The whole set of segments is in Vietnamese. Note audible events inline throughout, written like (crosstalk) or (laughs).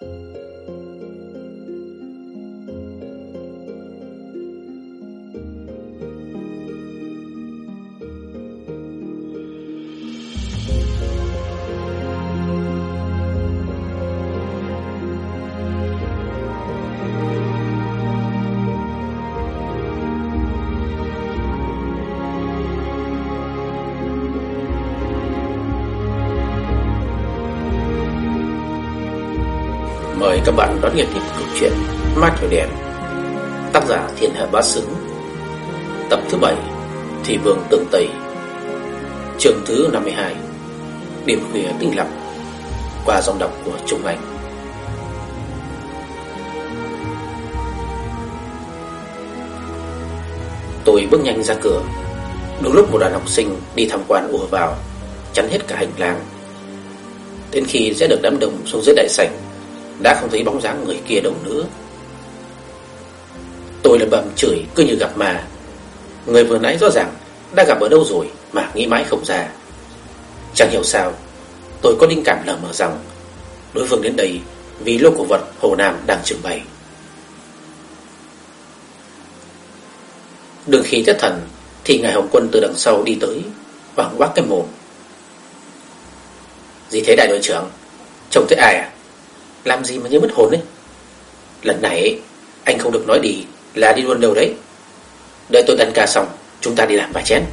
Mời các bạn đón nghe tiếp câu chuyện Ma Thổi Đèn Tác giả Thiên Hà Bá Sướng Tập thứ 7 Thị Vương Tượng Tây. Chương thứ 52 điểm khuya tinh lặng, Qua dòng đọc của Trung Anh. Tôi bước nhanh ra cửa. Đúng lúc một đoàn học sinh đi tham quan ùa vào, Chắn hết cả hành lang. Đến khi sẽ được đám đông xuống dưới đại sảnh đã không thấy bóng dáng người kia đâu nữa. Tôi lầm bầm chửi, cứ như gặp mà Người vừa nãy rõ ràng Đã gặp ở đâu rồi mà nghĩ mãi không ra. Chẳng hiểu sao, Tôi có linh cảm lờ mờ rằng Đối phương đến đây Vì lô cổ vật Hồ Nam đang trưng bày. Đường khi thất thần, Thì ngài Hồng Quân từ đằng sau đi tới Hoàng quát cái mồm. Gì thế, đại đội trưởng? Trông thấy ai à? Làm gì mà như mất hồn ấy? Lần này anh không được nói đi Là đi luôn đâu đấy. Đợi tôi đánh ca xong Chúng ta đi làm vài chén.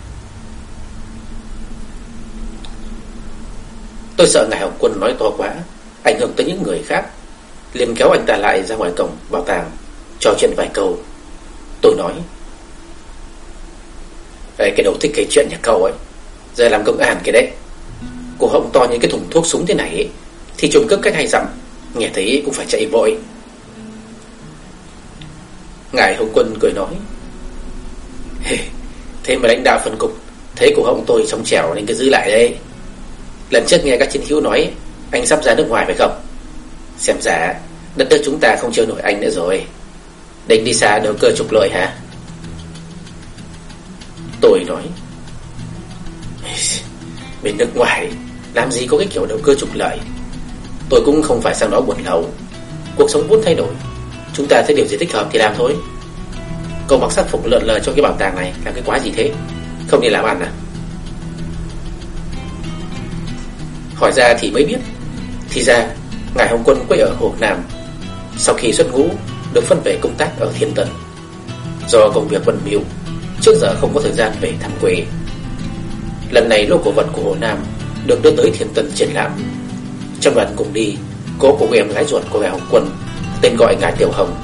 Tôi sợ ngài Hồng Quân nói to quá Ảnh hưởng tới những người khác liền kéo anh ta lại ra ngoài cổng bảo tàng Trò chuyện vài câu. Tôi nói Ê, Cái đầu thích cái chuyện nhà cậu ấy Giờ làm công an cái đấy. Cổ họng to như cái thùng thuốc súng thế này ấy, Thì trộm cướp cách hay dặm Nghe thấy cũng phải chạy vội. Ngài hậu Quân cười nói hey, Thế mà lãnh đạo phân cục Thấy cổ họng tôi trong trèo nên cứ giữ lại đây. Lần trước nghe các chiến hữu nói Anh sắp ra nước ngoài phải không? Xem ra đất nước chúng ta không chịu nổi anh nữa rồi. Định đi xa đầu cơ trục lợi hả? Tôi nói Bên nước ngoài Làm gì có cái kiểu đầu cơ trục lợi? Tôi cũng không phải sang đó buồn lầu Cuộc sống vốn thay đổi. Chúng ta thấy điều gì thích hợp thì làm thôi. Cậu mặc sắc phục lợn lờ cho cái bảo tàng này Làm cái quá gì thế? Không đi làm ăn à? Hỏi ra thì mới biết. Thì ra Ngài Hồng Quân quê ở Hồ Nam, Sau khi xuất ngũ, Được phân về công tác ở Thiên Tân. Do công việc bận miêu Trước giờ không có thời gian về thăm quê. Lần này lô cổ vật của Hồ Nam Được đưa tới Thiên Tân triển lãm trong đoàn cùng đi. Cô cùng em gái ruột của ngài Hồng Quân, Tên gọi gái Tiểu Hồng.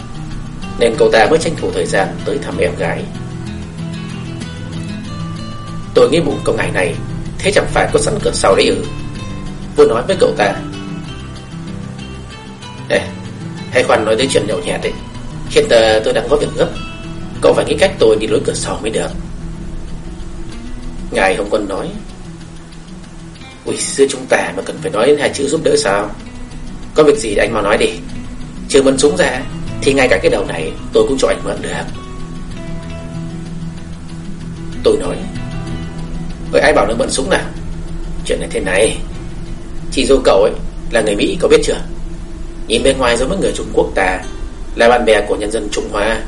Nên cậu ta mới tranh thủ thời gian tới thăm em gái. Tôi nghĩ bụng cậu ngài này, Thế chẳng phải có sẵn cửa sau đấy ư? Vừa nói với cậu ta. Ê, Hãy khoan nói tới chuyện nhậu nhẹt ấy Hiện giờ tôi đang có việc gấp. Cậu phải nghĩ cách tôi đi lối cửa sau mới được. Ngài Hồng Quân nói. Quỷ sư chúng ta mà cần phải nói đến hai chữ giúp đỡ sao? Có việc gì anh mau nói đi. Chưa mượn súng ra, Thì ngay cả cái đầu này tôi cũng cho anh mượn được. Tôi nói Vậy ai bảo nó mượn súng nào Chuyện này thế này, Chị dâu cậu ấy là người Mỹ, có biết chưa? Nhìn bên ngoài giống với người Trung Quốc ta, Là bạn bè của nhân dân Trung Hoa.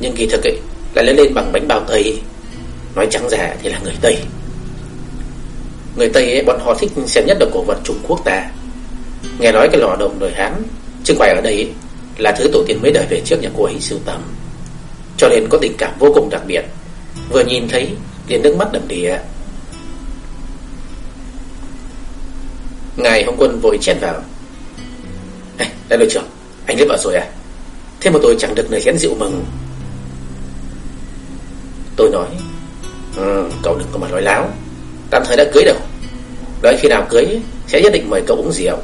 Nhưng kỳ thực ấy, Là lớn lên bằng bánh bao Tây. Nói trắng ra thì là người Tây. Người Tây ấy, bọn họ thích xem nhất là cổ vật Trung Quốc ta. Nghe nói cái lò đồng đời Hán Trưng bày ở đây ấy, là thứ tổ tiên mấy đời về trước nhà cô ấy sưu tầm. Cho nên có tình cảm vô cùng đặc biệt. Vừa nhìn thấy liền nước mắt đầm đìa. Ngài Hồng Quân vội chen vào. Ê, đại đội trưởng Anh lấy vợ rồi à? Thế mà tôi chẳng được lời khen rượu mừng. Tôi nói ừ, Cậu đừng có mà nói láo. Tạm thời đã cưới đâu. Đấy khi nào cưới Sẽ nhất định mời cậu uống rượu.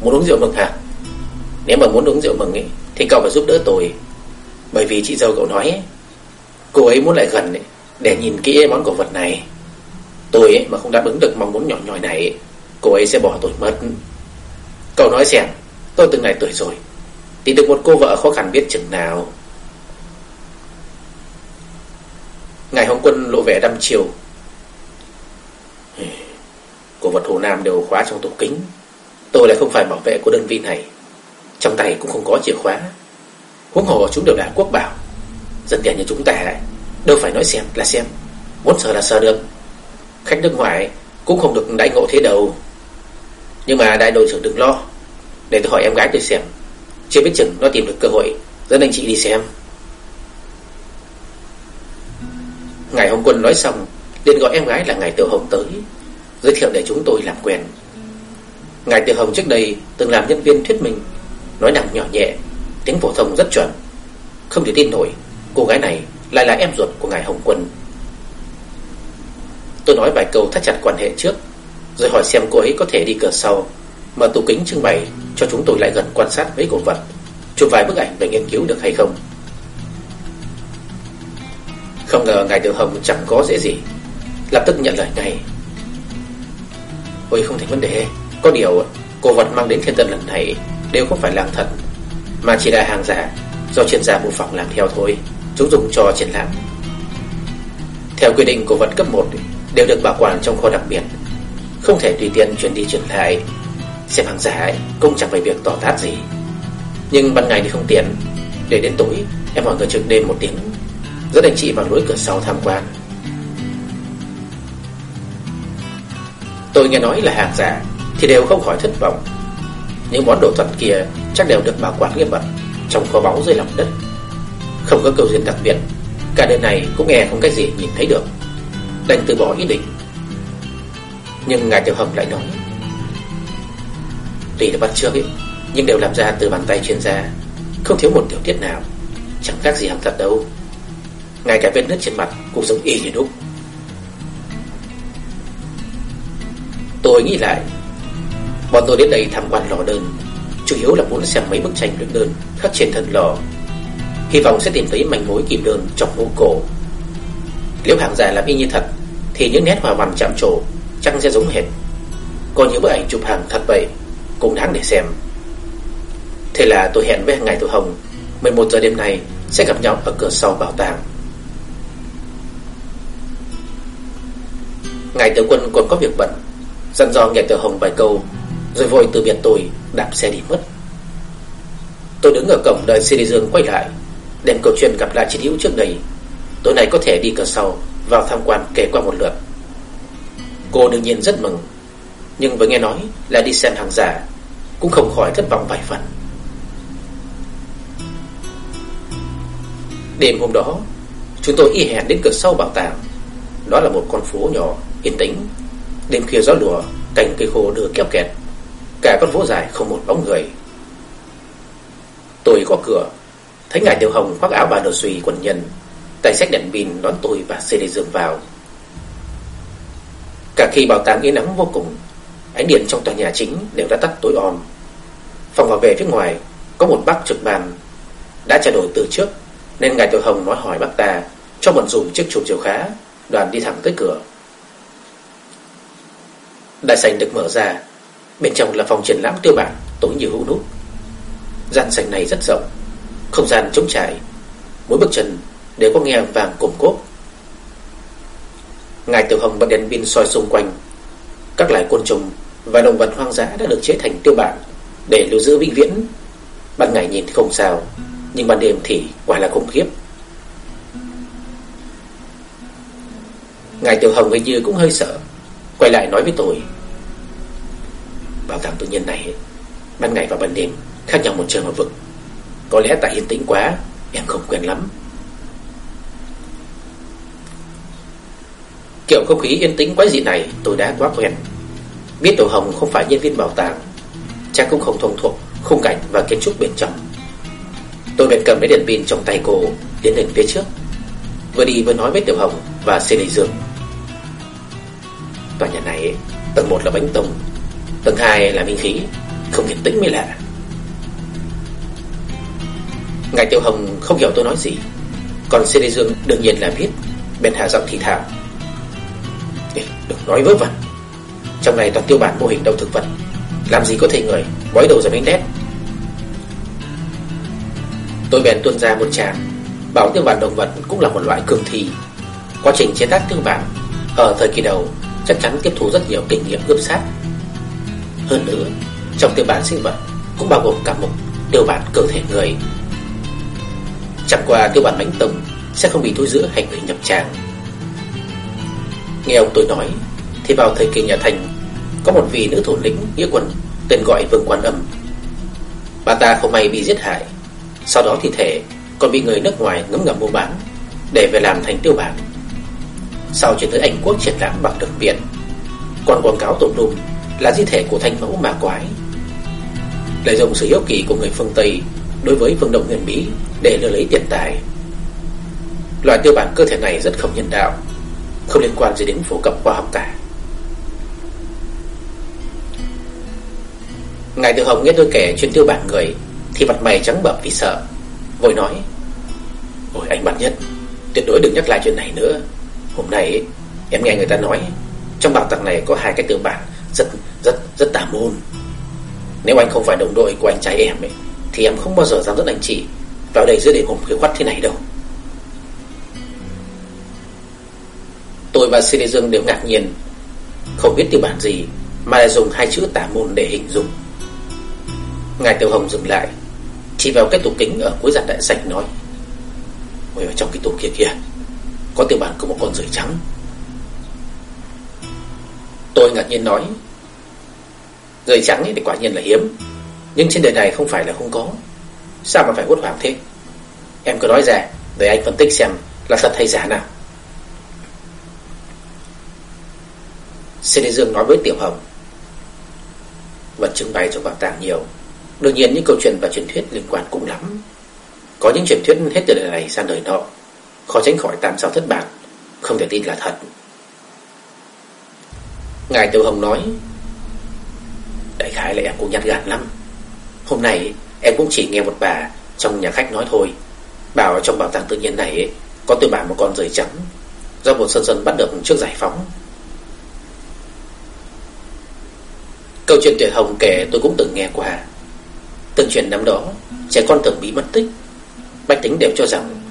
Muốn uống rượu mừng hả? Nếu mà muốn uống rượu mừng ấy, Thì cậu phải giúp đỡ tôi. Bởi vì chị dâu cậu nói ấy, Cô ấy muốn lại gần ấy, Để nhìn kỹ món cổ vật này. Tôi ấy, mà không đáp ứng được mong muốn nhỏ nhòi này Cô ấy sẽ bỏ tôi mất. Cậu nói xem Tôi từng này tuổi rồi Tìm được một cô vợ khó khăn biết chừng nào. Ngài Hồng Quân lộ vẻ đăm chiều và thủ Hồ Nam đều khóa trong tủ kính. Tôi lại không phải bảo vệ của đơn vị này. Trong tay cũng không có chìa khóa. Huống hồ chúng đều là quốc bảo. Dân tiền như chúng ta Đâu phải nói xem là xem. Muốn sờ là sờ được. Khách nước ngoài cũng không được đại ngộ thế đâu. Nhưng mà đại đội trưởng đừng lo. Để tôi hỏi em gái tôi xem. Chưa biết chừng nó tìm được cơ hội Dẫn anh chị đi xem. Ngày Hồng Quân nói xong, liền gọi em gái là ngày Tiểu Hồng tới. Giới thiệu để chúng tôi làm quen. Ngài Tiểu Hồng trước đây Từng làm nhân viên thuyết minh, Nói năng nhỏ nhẹ, Tiếng phổ thông rất chuẩn. Không thể tin nổi, Cô gái này lại là em ruột của Ngài Hồng Quân. Tôi nói vài câu thắt chặt quan hệ trước, Rồi hỏi xem cô ấy có thể đi cửa sau Mở tủ kính trưng bày Cho chúng tôi lại gần quan sát mấy cổ vật, Chụp vài bức ảnh để nghiên cứu được hay không. Không ngờ Ngài Tiểu Hồng chẳng có dễ gì, Lập tức nhận lời ngay. Ôi không thành vấn đề. Có điều cổ vật mang đến thiên tân lần này Đều không phải là thật Mà chỉ là hàng giả. Do chuyên gia bộ phòng làm theo thôi Chúng dùng cho triển lãm. Theo quy định cổ vật cấp 1 Đều được bảo quản trong kho đặc biệt. Không thể tùy tiện chuyển đi chuyển lại Xem hàng giả ấy, cũng chẳng phải việc tỏ tát gì. Nhưng ban ngày thì không tiện. Để đến tối em mọi người trực đêm một tiếng. Dẫn anh chị vào lối cửa sau tham quan. Tôi nghe nói là hàng giả, Thì đều không khỏi thất vọng. Những món đồ thật kia chắc đều được bảo quản nghiêm mật, Trong kho báu dưới lòng đất. Không có câu duyên đặc biệt, Cả đời này cũng nghe không cái gì nhìn thấy được. Đành từ bỏ ý định. Nhưng Ngài Tiểu Hồng lại nói, Tuy là bắt trước ấy Nhưng đều làm ra từ bàn tay chuyên gia, Không thiếu một tiểu tiết nào, Chẳng khác gì hàng thật đâu. Ngay cả vết nứt trên mặt cũng giống y như đúng Tôi nghĩ lại, Bọn tôi đến đây tham quan lò đơn. Chủ yếu là muốn xem mấy bức tranh luyện đơn Khắc trên thân lò. Hy vọng sẽ tìm thấy manh mối kim đơn trong ngũ cổ. Nếu hàng giả làm y như thật, Thì những nét hòa văn chạm trổ Chắc sẽ giống hệt. Còn những bức ảnh chụp hàng thật vậy Cũng đáng để xem. Thế là tôi hẹn với ngày Tổ Hồng 11 giờ đêm nay sẽ gặp nhau ở cửa sau bảo tàng. Ngài Tiểu Quân còn có việc bận. Dặn dò nghe Tiểu Hồng vài câu, Rồi vội từ biệt tôi, Đạp xe đi mất. Tôi đứng ở cổng đợi CD Dương quay lại, Đem câu chuyện gặp lại chiến hữu trước đây. Tối nay có thể đi cửa sau, Vào tham quan kể qua một lượt. Cô đương nhiên rất mừng, Nhưng vừa nghe nói là đi xem hàng giả, Cũng không khỏi thất vọng vài phần. Đêm hôm đó, Chúng tôi y hẹn đến cửa sau bảo tàng. Đó là một con phố nhỏ Yên tĩnh Đêm khuya gió lùa, Cành cây khô đưa kéo kẹt Cả con phố dài không một bóng người. Tôi có cửa. Thấy ngài Tiểu Hồng khoác áo bà đồ suy quần nhân, Tay sách đèn pin đón tôi và CD Dương vào. Cả khi bảo tàng yên nắng vô cùng, Ánh điện trong tòa nhà chính đều đã tắt tối om. Phòng bảo vệ phía ngoài, Có một bác trực bàn Đã trao đổi từ trước, Nên ngài Tiểu Hồng nói hỏi bác ta, Cho một dùng chiếc chụp chiều khá, Đoàn đi thẳng tới cửa. Đại sảnh được mở ra. Bên trong là phòng triển lãm tiêu bản, Tối nhiều hữu nút. Gian sảnh này rất rộng, Không gian trống trải. Mỗi bước chân đều có nghe vàng cổng cốt Ngài Tiểu Hồng bật đèn pin soi xung quanh. Các loài côn trùng Và động vật hoang dã đã được chế thành tiêu bản Để lưu giữ vĩnh viễn. Ban ngày nhìn thì không sao, Nhưng ban đêm thì quả là khủng khiếp. Ngài Tiểu Hồng hình như cũng hơi sợ. Quay lại nói với tôi. Bảo tàng tự nhiên này, Ban ngày và ban đêm khác nhau một trời một vực. Có lẽ tại yên tĩnh quá, Em không quen lắm. Kiểu không khí yên tĩnh quái dị này tôi đã quá quen. Biết Tổ Hồng không phải nhân viên bảo tàng, Chắc cũng không thông thuộc, khung cảnh và kiến trúc bên trong. Tôi bèn cầm lấy đèn pin trong tay cô, Tiến lên phía trước. Vừa đi vừa nói với Tiểu Hồng và Sê Lê Dương. Tòa nhà này, Tầng 1 là bánh tùng, Tầng 2 là minh khí, Không yên tĩnh mới lạ. Ngài tiêu Hồng không hiểu tôi nói gì, Còn Xê Lê Dương đương nhiên là biết Bên hạ giọng thì thảo Đừng nói vớ vẩn. Trong này toàn tiêu bản mô hình động thực vật, Làm gì có thể người Bói đầu ra bánh đét. Tôi bèn tuôn ra một tràng, Bảo tiêu bản động vật cũng là một loại cường thi. Quá trình chế tác tiêu bản Ở thời kỳ đầu chắc chắn tiếp thu rất nhiều kinh nghiệm ướp sát. Hơn nữa, Trong tiêu bản sinh vật Cũng bao gồm cả một tiêu bản cơ thể người. Chẳng qua tiêu bản mãnh tông Sẽ không bị thu giữ hành vi nhập tràng Nghe ông tôi nói Thì vào thời kỳ nhà Thành Có một vị nữ thủ lĩnh nghĩa quân Tên gọi Vương Quan Âm. Bà ta không may bị giết hại Sau đó thi thể còn bị người nước ngoài ngấm ngầm mua bán Để về làm thành tiêu bản. Sau chuyển tới Anh Quốc triển lãm bằng đường biển, Còn quảng cáo tụng đùm Là di thể của thanh mẫu mà quái. Lợi dụng sự hiếu kỳ của người phương Tây Đối với phương Đông nguyên Mỹ Để lừa lấy tiền tài. Loại tiêu bản cơ thể này rất không nhân đạo Không liên quan gì đến phổ cập khoa học cả. Ngài tự Hồng nghe tôi kể chuyện tiêu bản người Thì mặt mày trắng bậm vì sợ Vội nói Ôi anh bạn nhất Tuyệt đối đừng nhắc lại chuyện này nữa. Hôm nay em nghe người ta nói Trong bảo tàng này có hai cái tiêu bản Rất rất rất tà môn. Nếu anh không phải đồng đội của anh trai em ấy, Thì em không bao giờ dám dẫn anh chị Vào đây giữa đêm hôm khuya khoắt thế này đâu. Tôi và Sư Dương đều ngạc nhiên, Không biết tiêu bản gì Mà lại dùng hai chữ tà môn để hình dung. Ngài tiêu Hồng dừng lại, Chỉ vào cái tủ kính ở cuối giặt đại sạch nói, Ngồi ở trong cái tủ kia kia có tiêu bản của một con rưỡi trắng. Tôi ngạc nhiên nói Rưỡi trắng thì quả nhiên là hiếm, Nhưng trên đời này không phải là không có. Sao mà phải hốt hoảng thế? Em cứ nói ra, Để anh phân tích xem là thật hay giả nào. Lê Dương nói với Tiểu Hồng, Vật trưng bày trong bảo tàng nhiều. Đương nhiên những câu chuyện và truyền thuyết liên quan cũng lắm. Có những truyền thuyết hết từ đời này sang đời nọ Khó tránh khỏi tam sao thất bại, Không thể tin là thật. Ngài Tiểu Hồng nói, Đại khái là em cũng nhát gan lắm. Hôm nay, em cũng chỉ nghe một bà Trong nhà khách nói thôi. Bảo trong bảo tàng tự nhiên này, Có từ bà một con rời trắng, Do một sân dân bắt được trước giải phóng. Câu chuyện tuyệt hồng kể tôi cũng từng nghe qua. Từng chuyện năm đó, Trẻ con từng bị mất tích. Bách tính đều cho rằng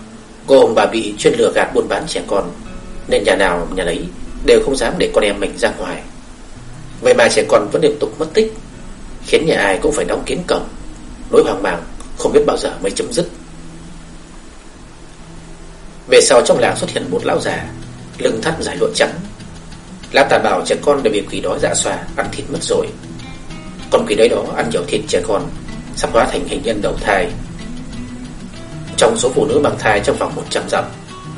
Cô ông bà bị chuyên lừa gạt buôn bán trẻ con, Nên nhà nào nhà lấy Đều không dám để con em mình ra ngoài. Vậy mà trẻ con vẫn liên tục mất tích, Khiến nhà ai cũng phải đóng kín cổng Nỗi hoang mang, Không biết bao giờ mới chấm dứt. Về sau trong làng xuất hiện một lão già, Lưng thắt giải lụa trắng. Lão ta bảo trẻ con đều bị quỷ đói dạ xoa, Ăn thịt mất rồi. Con quỷ đói đó ăn nhiều thịt trẻ con, Sắp hóa thành hình nhân đầu thai. Trong số phụ nữ mang thai trong vòng 100 dặm.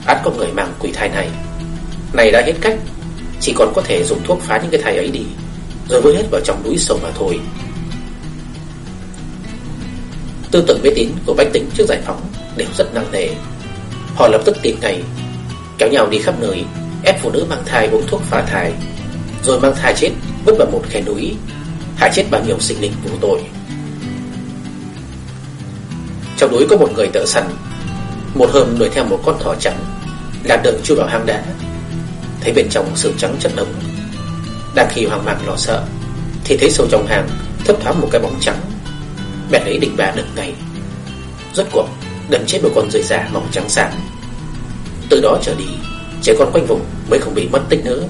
Ắt có người mang quỷ thai này. Này đã hết cách Chỉ còn có thể dùng thuốc phá những cái thai ấy đi Rồi vứt hết vào trong núi sâu mà thôi. Tư tưởng mê tín của bách tính trước giải phóng Đều rất nặng nề. Họ lập tức tìm ngày Kéo nhau đi khắp nơi ép phụ nữ mang thai uống thuốc phá thai, rồi mang thai chết vứt vào một khe núi, hại chết bao nhiêu sinh linh vô tội. Trong núi có một người tự săn, một hôm đuổi theo một con thỏ trắng, làm đường chui vào hang đá, thấy bên trong sương trắng chất đống. Đang khi hoang mang lo sợ, thì thấy sâu trong hang thấp thoáng một cái bóng trắng, bèn lấy đỉnh bà đựng ngay. Rốt cuộc đâm chết một con rơi già màu trắng sáng. Từ đó trở đi, Trẻ con quanh vùng mới không bị mất tích nữa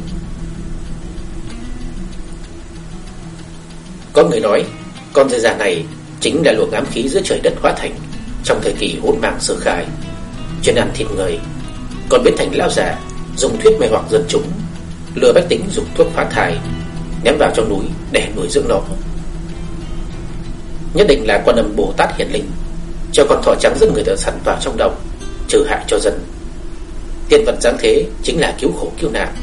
Có người nói Con dây già này chính là luồng ám khí giữa trời đất hóa thành trong thời kỳ hỗn mạng sơ khai. Chuyên ăn thịt người Còn biến thành lão già, Dùng thuyết mê hoặc dân chúng, Lừa bách tính dùng thuốc phá thai, Ném vào trong núi để nuôi dưỡng nó. Nhất định là quan âm Bồ Tát hiển linh, Cho con thỏ trắng dẫn người thợ săn vào trong đồng, Trừ hại cho dân. Tiên vật giáng thế chính là cứu khổ cứu nạn.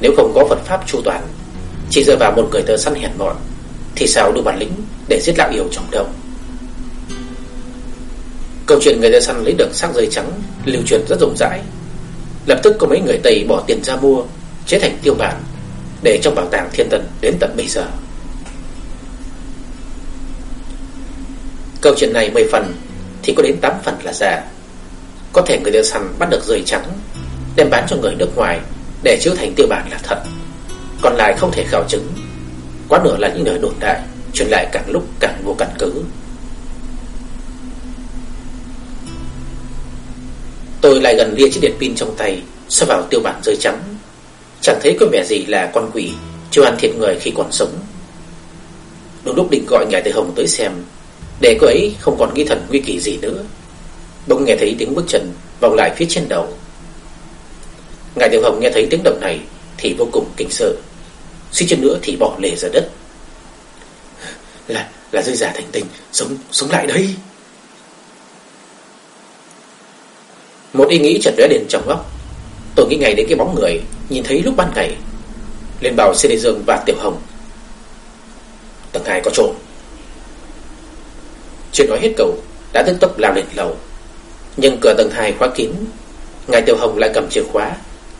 Nếu không có Phật Pháp chu toàn, Chỉ dựa vào một người tơ săn hèn mọn, Thì sao đủ bản lĩnh để giết lão yêu trong đồng? Câu chuyện người tơ săn lấy được xác dây trắng Lưu truyền rất rộng rãi Lập tức có mấy người Tây bỏ tiền ra mua Chế thành tiêu bản Để trong bảo tàng thiên tần đến tận bây giờ Câu chuyện này 10 phần Thì có đến 8 phần là giả Có thể người tơ săn bắt được rơi trắng đem bán cho người nước ngoài để chiếu thành tiêu bản là thật. Còn lại không thể khảo chứng. Quá nửa là những lời đồn đại, truyền lại càng lúc càng vô căn cứ. Tôi lại gần lia chiếc điện pin trong tay, soi vào tiêu bản rơi trắng. Chẳng thấy có vẻ gì là con quỷ chưa ăn thịt người khi còn sống. Đúng lúc định gọi ngài Tây Hồng tới xem Để cô ấy không còn nghi thần nguy kỳ gì nữa Bỗng nghe thấy tiếng bước chân Vòng lại phía trên đầu Ngài Tiểu Hồng nghe thấy tiếng động này Thì vô cùng kinh sợ Suy chân nữa thì bỏ lề ra đất Là là rơi giả thành tình Sống sống lại đây Một ý nghĩ chợt lóe lên trong óc. Tôi nghĩ ngay đến cái bóng người, Nhìn thấy lúc ban ngày. Lên bảo CD Dương và Tiểu Hồng. Tầng hai có trộm. Chưa nói hết cầu Đã tức tốc lao lên lầu. Nhưng cửa tầng hai khóa kín. Ngài Tiểu Hồng lại cầm chìa khóa,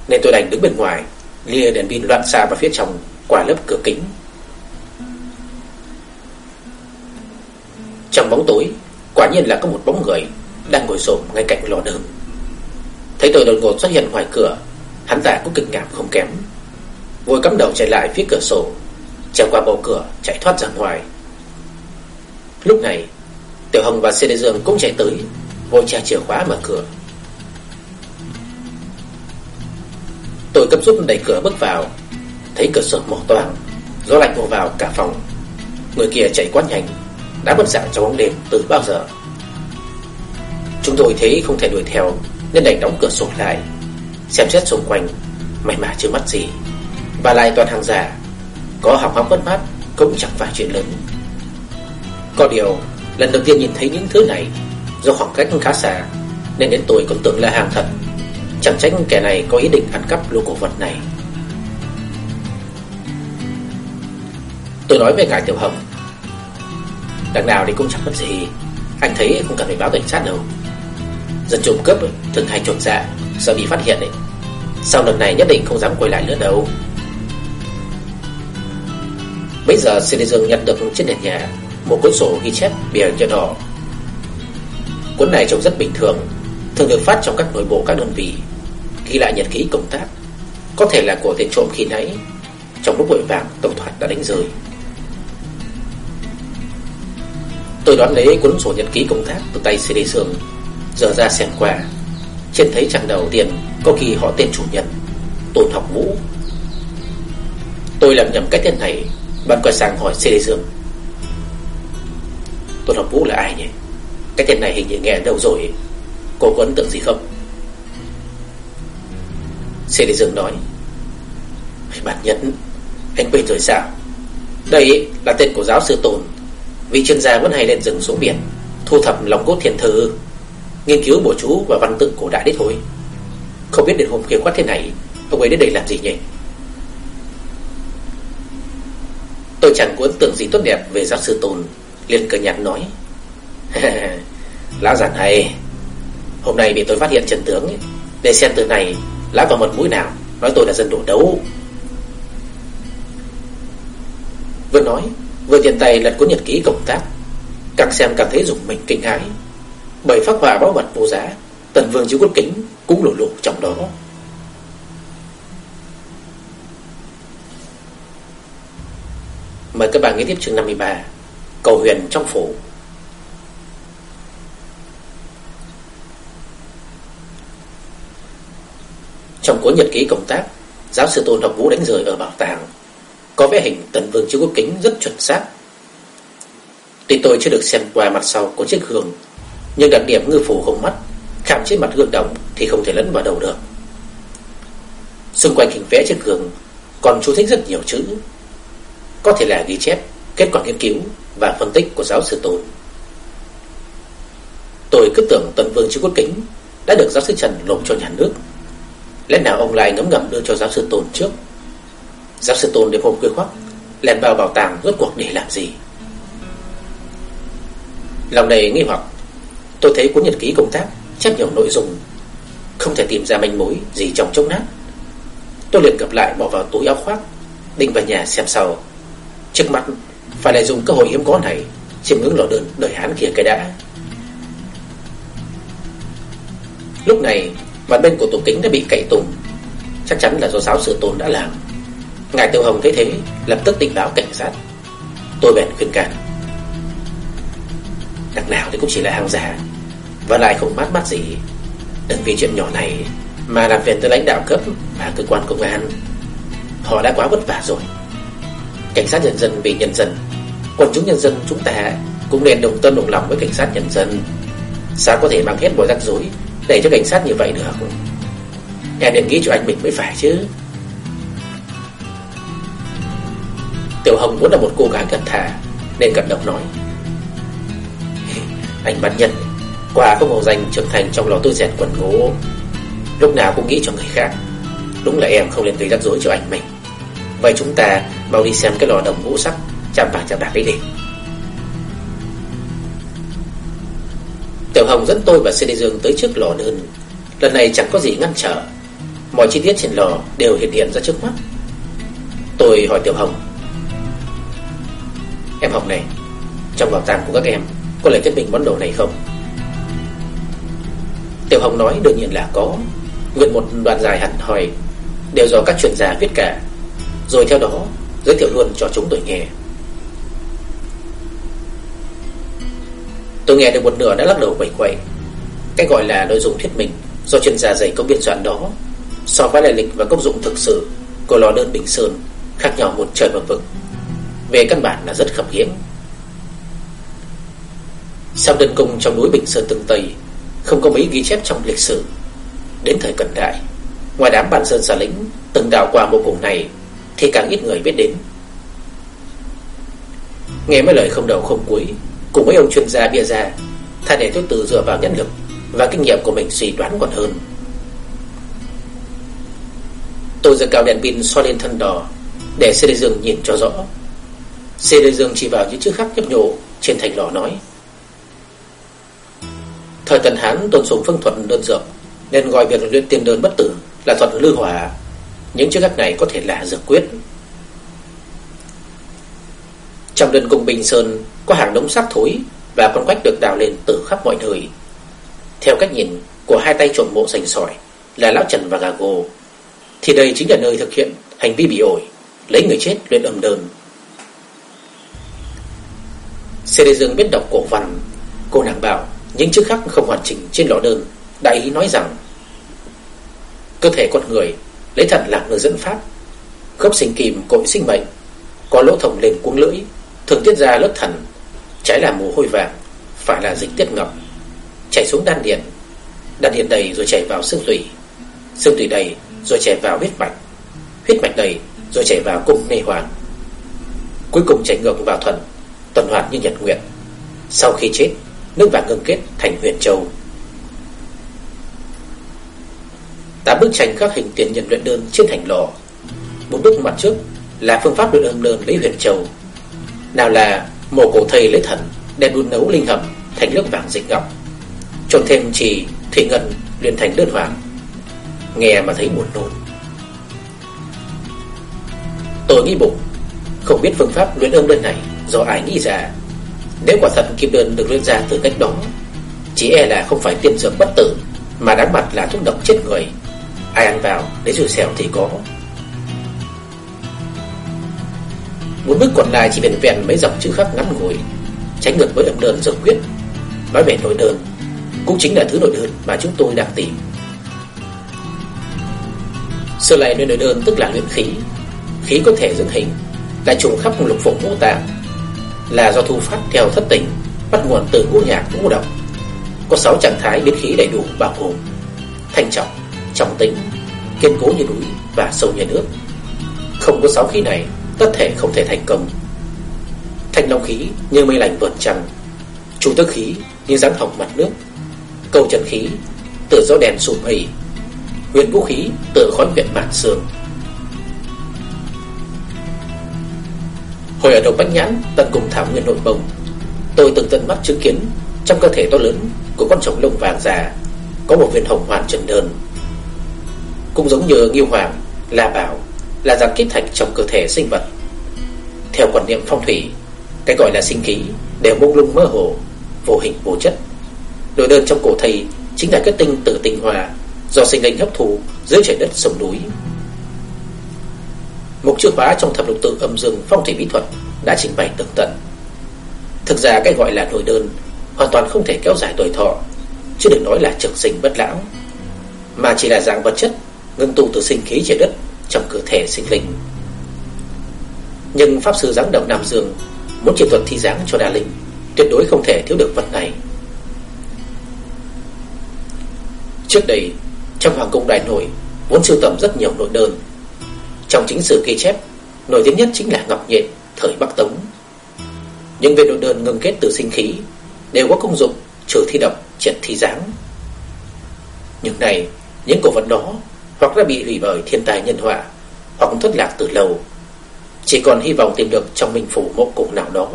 Nên tôi đành đứng bên ngoài, Lia đèn pin loạn xa vào phía trong, Qua lớp cửa kính. Trong bóng tối, Quả nhiên là có một bóng người Đang ngồi xổm ngay cạnh lò nướng Thấy tôi đột ngột xuất hiện ngoài cửa, Hắn ta cũng kinh ngạc không kém. Vội cắm đầu chạy lại phía cửa sổ, Trèo qua bầu cửa, chạy thoát ra ngoài. Lúc này, Tiểu Hồng và CD Dương cũng chạy tới, Vội tra chìa khóa mở cửa. Tôi cấp rút đẩy cửa bước vào, Thấy cửa sổ mở toang, Gió lạnh vô vào cả phòng. Người kia chạy quá nhanh, Đã mất dạng trong bóng đêm từ bao giờ. Chúng tôi thấy không thể đuổi theo nên đành đóng cửa sổ lại, Xem xét xung quanh, May mà chưa mất gì. Và lại toàn hàng giả, Có hỏng hóc mất mát Cũng chẳng phải chuyện lớn. Có điều, Lần đầu tiên nhìn thấy những thứ này Do khoảng cách khá xa, Nên đến tôi cũng tưởng là hàng thật. Chẳng trách kẻ này có ý định ăn cắp lô cổ vật này. Tôi nói về ngài Tiểu Hồng, Đằng nào thì cũng chẳng mất gì, Anh thấy không cần phải báo cảnh sát đâu. Dân trộm cướp ấy, thường hay trộm dạ Sợ bị phát hiện ấy. Sau lần này nhất định không dám quay lại nữa đâu. Bây giờ CD Dương nhận được trên nền nhà Một cuốn sổ ghi chép bìa cho đỏ. Cuốn này trông rất bình thường Thường được phát trong các nội bộ các đơn vị Ghi lại nhật ký công tác Có thể là của tên trộm khi nãy Trong lúc vội vàng tẩu thoát đã đánh rơi. Tôi đoán lấy cuốn sổ nhật ký công tác từ tay CD Dương. Giờ ra xem qua Trên thấy trang đầu tiên Có khi họ tên chủ nhân Tôn học vũ. Tôi làm nhầm cái tên này Bạn quay sang hỏi CD Dương. Tôn học vũ là ai nhỉ? Cái tên này hình như nghe đâu rồi? Cô có ấn tượng gì không? CD Dương nói bạn nhẫn, Anh quên rồi sao? Đây là tên của giáo sư Tôn Vị chuyên gia vẫn hay lên rừng xuống biển Thu thập lòng cốt thiền thư Nghiên cứu bổ chú và văn tự cổ đại đấy thôi. Không biết đến hôm kia quát thế này, Ông ấy đến đây làm gì nhỉ? Tôi chẳng có ấn tượng gì tốt đẹp Về giáo sư Tôn liền cười nhạt nói. (laughs) Lão già này, Hôm nay bị tôi phát hiện trần tướng ấy. Để xem từ này Lão vào mật mũi nào, Nói tôi là dân đổ đấu. Vừa nói, Vừa tiện tay lật cuốn nhật ký công tác, Càng xem càng thấy dùng mình kinh hãi. Bởi phát họa báo vật vô giá, Tần vương chiếu cốt kính cũng lộ lộ trong đó. Mời các bạn nghe tiếp chương 53 Cầu huyền trong phủ. Trong cuốn nhật ký công tác, Giáo sư Tôn Học Vũ đánh rời ở bảo tàng, Có vẽ hình tần vương chiếu quốc kính rất chuẩn xác. Tuy tôi chưa được xem qua mặt sau của chiếc gương nhưng đặc điểm ngư phủ hồng mắt, Khảm trên mặt gương đồng Thì không thể lẫn vào đầu được. Xung quanh hình vẽ trên gương Còn chú thích rất nhiều chữ. Có thể là ghi chép Kết quả nghiên cứu và phân tích của giáo sư Tôn Tôi cứ tưởng tần vương chữ cốt kính Đã được giáo sư Trần lộn cho nhà nước. Lẽ nào ông lại ngấm ngầm đưa cho giáo sư Tôn trước? Giáo sư Tôn đêm hôm khuya khoác, Lèn vào bảo tàng rốt cuộc để làm gì? Lòng này nghi hoặc Tôi thấy cuốn nhật ký công tác Chép nhiều nội dung Không thể tìm ra manh mối gì trong chốc nát Tôi liền gặp lại bỏ vào túi áo khoác, Định vào nhà xem sau. Trước mắt Phải lại dùng cơ hội hiếm có này chiếm ngưỡng lò đơn đời hán kia cái đã. Lúc này, Mặt bên của tủ kính đã bị cậy tung Chắc chắn là do giáo sư tôn đã làm. Ngài Tiêu Hồng thấy thế, Lập tức tình báo cảnh sát. Tôi bèn khuyên can. Đằng nào thì cũng chỉ là hàng giả. Và lại không mát mắt gì. Đừng vì chuyện nhỏ này Mà làm phiền tới lãnh đạo cấp Và cơ quan công an. Họ đã quá vất vả rồi. Cảnh sát nhân dân vì nhân dân, Quần chúng nhân dân chúng ta Cũng nên đồng tâm đồng lòng với cảnh sát nhân dân. Sao có thể mang hết mọi rắc rối Để cho cảnh sát như vậy được? Em nên nghĩ cho anh mình mới phải chứ. Tiểu Hồng vốn là một cô gái cẩn thà, Nên cẩn động nói. Anh bắt nhân. Quả không màu danh trưởng thành trong lò tôi rèn quần gỗ Lúc nào cũng nghĩ cho người khác. Đúng là em không nên gây rắc rối cho anh mình. Vậy chúng ta mau đi xem cái lò đồng ngũ sắc Chạm bạc chạm bạc ấy đi Tiểu Hồng dẫn tôi và CD Dương tới trước lò đơn. Lần này chẳng có gì ngăn trở. Mọi chi tiết trên lò đều hiện hiện ra trước mắt. Tôi hỏi Tiểu Hồng. Em học này, Trong bảo tàng của các em có lẽ thiết bị món đồ này không? Tiểu Hồng nói, đương nhiên là có. Nguyên một đoạn dài hẳn hỏi Đều do các chuyên gia viết cả. Rồi theo đó, giới thiệu luôn cho chúng tôi nghe. Tôi nghe được một nửa đã lắc đầu quẩy quẩy Cái gọi là nội dung thuyết minh, Do chuyên gia dày công biên soạn đó, So với lại lịch và công dụng thực sự Của lò đơn Bình Sơn, Khác nhau một trời một vực. Về căn bản là rất khập hiếm. Sau đơn cung trong núi Bình Sơn Tương Tây Không có mấy ghi chép trong lịch sử? Đến thời cận đại, Ngoài đám bản sơn giả lĩnh Từng đào qua một vùng này, Thì càng ít người biết đến. Nghe mấy lời không đầu không cuối, Cùng mấy ông chuyên gia bia ra Thay để tôi tự dựa vào nhân lực Và kinh nghiệm của mình suy đoán còn hơn. Tôi giơ cao đèn pin so lên thân đỏ, Để CD Dương nhìn cho rõ. CD Dương chỉ vào những chữ khắc nhấp nhổ Trên thành lò nói Thời Tần Hán tôn sùng phương thuật đơn dược Nên gọi việc luyện tiên đơn bất tử Là thuật lưu hòa. Những chiếc gác này có thể là dược quyết. Trong đơn cung Bình Sơn Có hàng đống xác thối Và con quách được đào lên từ khắp mọi nơi. Theo cách nhìn của hai tay trộm mộ sành sỏi Là Lão Trần và Gà Gồ thì đây chính là nơi thực hiện hành vi bị ổi, lấy người chết luyện âm đơn. CD Dương biết đọc cổ văn, cô nàng bảo những chữ khắc không hoàn chỉnh trên lọ đơn, đại ý nói rằng cơ thể con người lấy thần làm người dẫn pháp, khớp sinh kìm cội sinh mệnh, có lỗ thông lên cuống lưỡi, thường tiết ra lớp thần, trái là mồ hôi vàng, phải là dịch tiết ngọc, chảy xuống đan điền, đan điền đầy rồi chảy vào xương tủy, xương tủy đầy rồi chảy vào huyết mạch, huyết mạch đầy rồi chảy vào cung nê hoàn Cuối cùng chảy ngược vào thuần, tuần hoàn như nhật nguyện. Sau khi chết, nước vàng ngưng kết thành huyền châu. Tám bức tranh khắc hình tiền nhân luyện đơn trên thành lò. Bốn bức mặt trước là phương pháp luyện âm đơn lấy huyền châu. Nào là mổ cổ thầy lấy thần đem đun nấu linh hầm thành nước vàng dịch ngọc, trộn thêm trì thủy ngân luyện thành đơn hoàng Nghe mà thấy buồn nôn Tôi nghĩ bụng Không biết phương pháp luyện âm đơn này Do ai nghĩ ra nếu quả thật kim đơn được luyện ra từ cách đó, Chỉ e là không phải tiên dược bất tử, Mà đáng mặt là thuốc độc chết người. Ai ăn vào để rủi xẻo thì có. Bốn bức còn lại chỉ vẹn vẹn mấy dòng chữ khắc ngắn ngủi Tránh ngược với âm đơn dược quyết. Nói về nội đơn, Cũng chính là thứ nội đơn mà chúng tôi đang tìm. Sơ lại nơi nội đơn tức là luyện khí. Khí có thể dưỡng hình Lại trùng khắp lục phủ ngũ tạng. Là do thu phát theo thất tình Bắt nguồn từ ngũ nhạc ngũ độc. Có 6 trạng thái biến khí đầy đủ bao gồm Thanh trọng, trọng tĩnh Kiên cố như núi và sâu như nước. Không có 6 khí này Tất thể không thể thành công. Thanh long khí như mây lành vượt trăng Chủ tức khí như dáng hồng mặt nước Câu trần khí từ gió đèn sụp hỉ, huyền vũ khí tự khói huyện bản xương. Hồi ở đầu Bách Nhãn, tận cùng thảo nguyên nội bồng, tôi từng tận mắt chứng kiến trong cơ thể to lớn của con trống lông vàng già có một viên hồng hoàn trần đơn. Cũng giống như Nghiêu Hoàng, Là Bảo là dạng kết thạch trong cơ thể sinh vật. Theo quan niệm phong thủy, cái gọi là sinh khí đều mông lung mơ hồ, vô hình vô chất. Đôi đơn trong cổ thầy chính là kết tinh từ tinh hòa do sinh linh hấp thụ dưới trời đất sông núi. Mục chìa khóa trong thập lục tự âm dương phong thủy mỹ thuật đã trình bày tường tận. Thực ra cái gọi là nội đơn hoàn toàn không thể kéo dài tuổi thọ, chứ đừng nói là trường sinh bất lão, mà chỉ là dạng vật chất ngưng tụ từ sinh khí trời đất trong cơ thể sinh linh. Nhưng pháp sư giáng động Nam Dương Muốn triển thuật thi dáng cho Đa Linh Tuyệt đối không thể thiếu được vật này Trước đây Trong Hoàng cung Đại Nội Vốn sưu tầm rất nhiều nội đơn trong chính sử ghi chép, Nổi tiếng nhất chính là Ngọc Nhện, Thời Bắc Tống. Nhưng về đồn đơn ngưng kết từ sinh khí, Đều có công dụng trừ thi độc, triệt thi dáng Nhưng này, Những cổ vật đó Hoặc đã bị hủy bởi thiên tai nhân họa, Hoặc thất lạc từ lâu. Chỉ còn hy vọng tìm được trong minh phủ mộ cổ nào đó.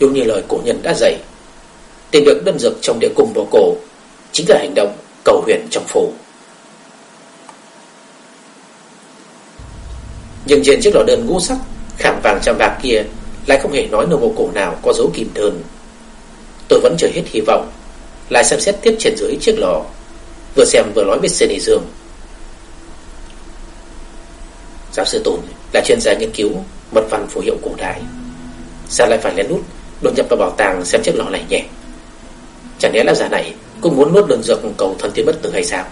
Đúng như lời cổ nhân đã dạy, Tìm được đơn dược trong địa cung mộ cổ Chính là hành động cầu huyền trong phủ. Nhưng trên chiếc lò đơn ngũ sắc, Khảm vàng trăm bạc kia Lại không hề nói nô một cổ nào có dấu kìm đơn Tôi vẫn chờ hết hy vọng, Lại xem xét tiếp trên dưới chiếc lò, Vừa xem vừa nói với Sê Dương. Giáo sư Tồn là chuyên gia nghiên cứu Mật văn phù hiệu cổ đại. Sao lại phải lén lút đột nhập vào bảo tàng xem chiếc lò này nhỉ? Chẳng lẽ lão già này Cũng muốn nuốt đường dược cầu thần tiên bất tử hay sao?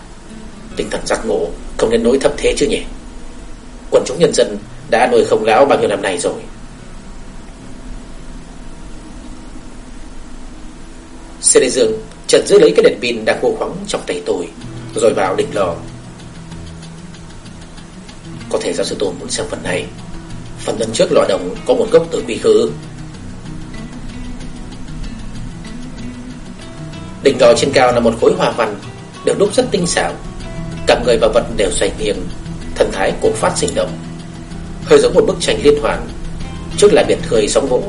Tinh thần giác ngộ Không nên nối thấp thế chứ nhỉ? Quần chúng nhân dân đã nuôi không lão bao nhiêu năm nay rồi. Xe Lê Dương chợt giữ lấy cái đèn pin đang khô khoắng trong tay tôi, Rồi vào đỉnh lò Có thể giáo sư Tôn muốn xem phần này. Phần thân trước lò đồng có một gốc từ quy khứ. Đỉnh lò trên cao là một khối hoa văn, Được đúc rất tinh xảo. Cả người và vật đều xoay nghiêng Thần thái cổ phát sinh động. Hơi giống một bức tranh liên hoàn. Trước là biệt khơi sóng vỗ.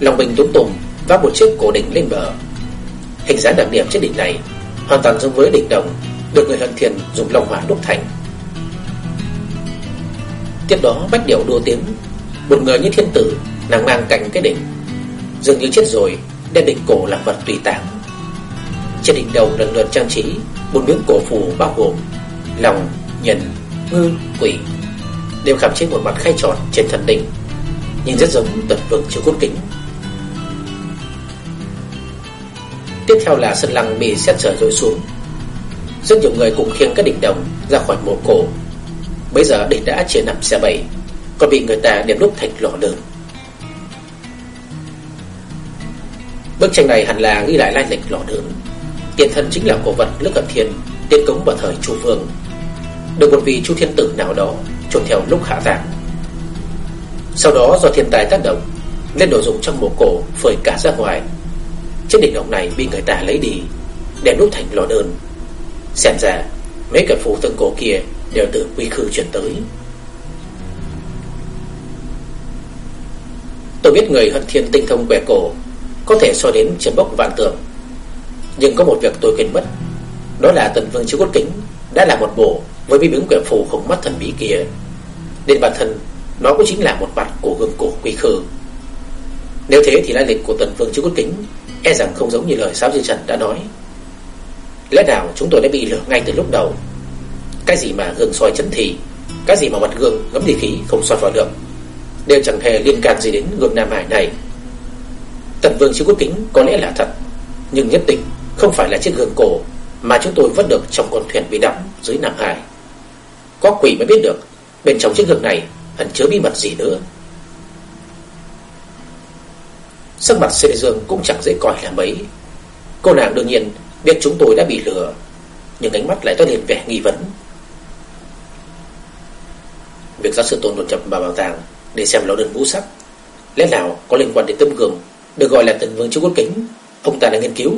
Lòng bình túng tùng Vác một chiếc cổ đỉnh lên bờ. Hình dáng đặc điểm trên đỉnh này Hoàn toàn giống với đỉnh đồng Được người hận thiền dùng long hỏa đúc thành. Tiếp đó bách điệu đua tiếng. Một người như thiên tử Nàng mang cạnh cái đỉnh. Dường như chết rồi Đem đỉnh cổ làm vật tùy táng. Trên đỉnh đầu lần lượt trang trí Một miếng cổ phù bao gồm Lòng, nhân, ngư, quỷ. Đều khảm trên một mặt khay tròn trên thần đỉnh Nhìn rất giống tật vương chiếu cốt kính. Tiếp theo là sân lăng bị xét trở rội xuống. Rất nhiều người cùng khiêng các đỉnh đồng ra khỏi mộ cổ. Bây giờ đỉnh đã chia nằm xe bảy Còn bị người ta niệm đúc thành lò đường Bức tranh này hẳn là ghi lại lai lịch lò đường Tiền thân chính là cổ vật Lức hợp Thiên Tiên cống vào thời Chu Vương. Được một vị Chu Thiên Tử nào đó trốn theo lúc hạ giảng. Sau đó do thiên tài tác động, Nên đồ dụng trong mộ cổ phơi cả ra ngoài. Chiếc đỉnh đồng này bị người ta lấy đi, Đem đúc thành lò đơn. Xem ra, mấy cái phù tân cổ kia Đều từ quy khư chuyển tới. Tôi biết người hận thiên tinh thông quẻ cổ, Có thể so đến trần bốc vạn tượng. Nhưng có một việc tôi quên mất, Đó là tần vương chiếu cốt kính Đã là một bộ với vi bướng quẻ phù không mắt thần bí kia, Nên bản thân Nó cũng chính là một mặt của gương cổ quy khư. Nếu thế thì lai lịch của tần vương chiếu quốc kính E rằng không giống như lời Sáu Diên Trần đã nói. Lẽ nào chúng tôi đã bị lừa ngay từ lúc đầu? Cái gì mà gương soi chấn thì Cái gì mà mặt gương ngấm đi khí không soi vào được, Đều chẳng hề liên can gì đến gương Nam Hải này. Tần Vương Chiếu Quốc Kính có lẽ là thật, Nhưng nhất định không phải là chiếc gương cổ Mà chúng tôi vớt được trong con thuyền bị đắm dưới Nam Hải. Có quỷ mới biết được, Bên trong chiếc gương này ẩn chứa bí mật gì nữa. Sắc mặt Sê Dương cũng chẳng dễ coi là mấy. Cô nàng đương nhiên biết chúng tôi đã bị lừa, Nhưng ánh mắt lại toát lên vẻ nghi vấn. Việc giáo sư tôn đột nhập vào bảo tàng Để xem lão đơn vũ sắc, Lẽ nào có liên quan đến tấm gương Được gọi là tần vương chiếu Quốc kính? Ông ta đang nghiên cứu.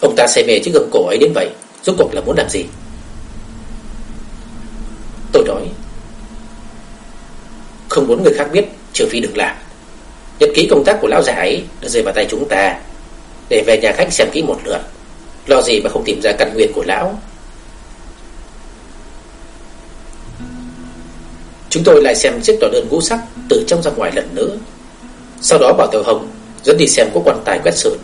Ông ta say mê chiếc gương cổ ấy đến vậy, Rốt cuộc là muốn làm gì? Tôi nói Không muốn người khác biết, Trừ phi đừng làm. Nhật ký công tác của lão già ấy Đã rơi vào tay chúng ta. Để về nhà khách xem kỹ một lượt, Lo gì mà không tìm ra căn nguyên của lão. Chúng tôi lại xem chiếc tòa đơn ngũ sắc Từ trong ra ngoài lần nữa. Sau đó bảo Tiểu Hồng dẫn đi xem có quan tài quét sườn,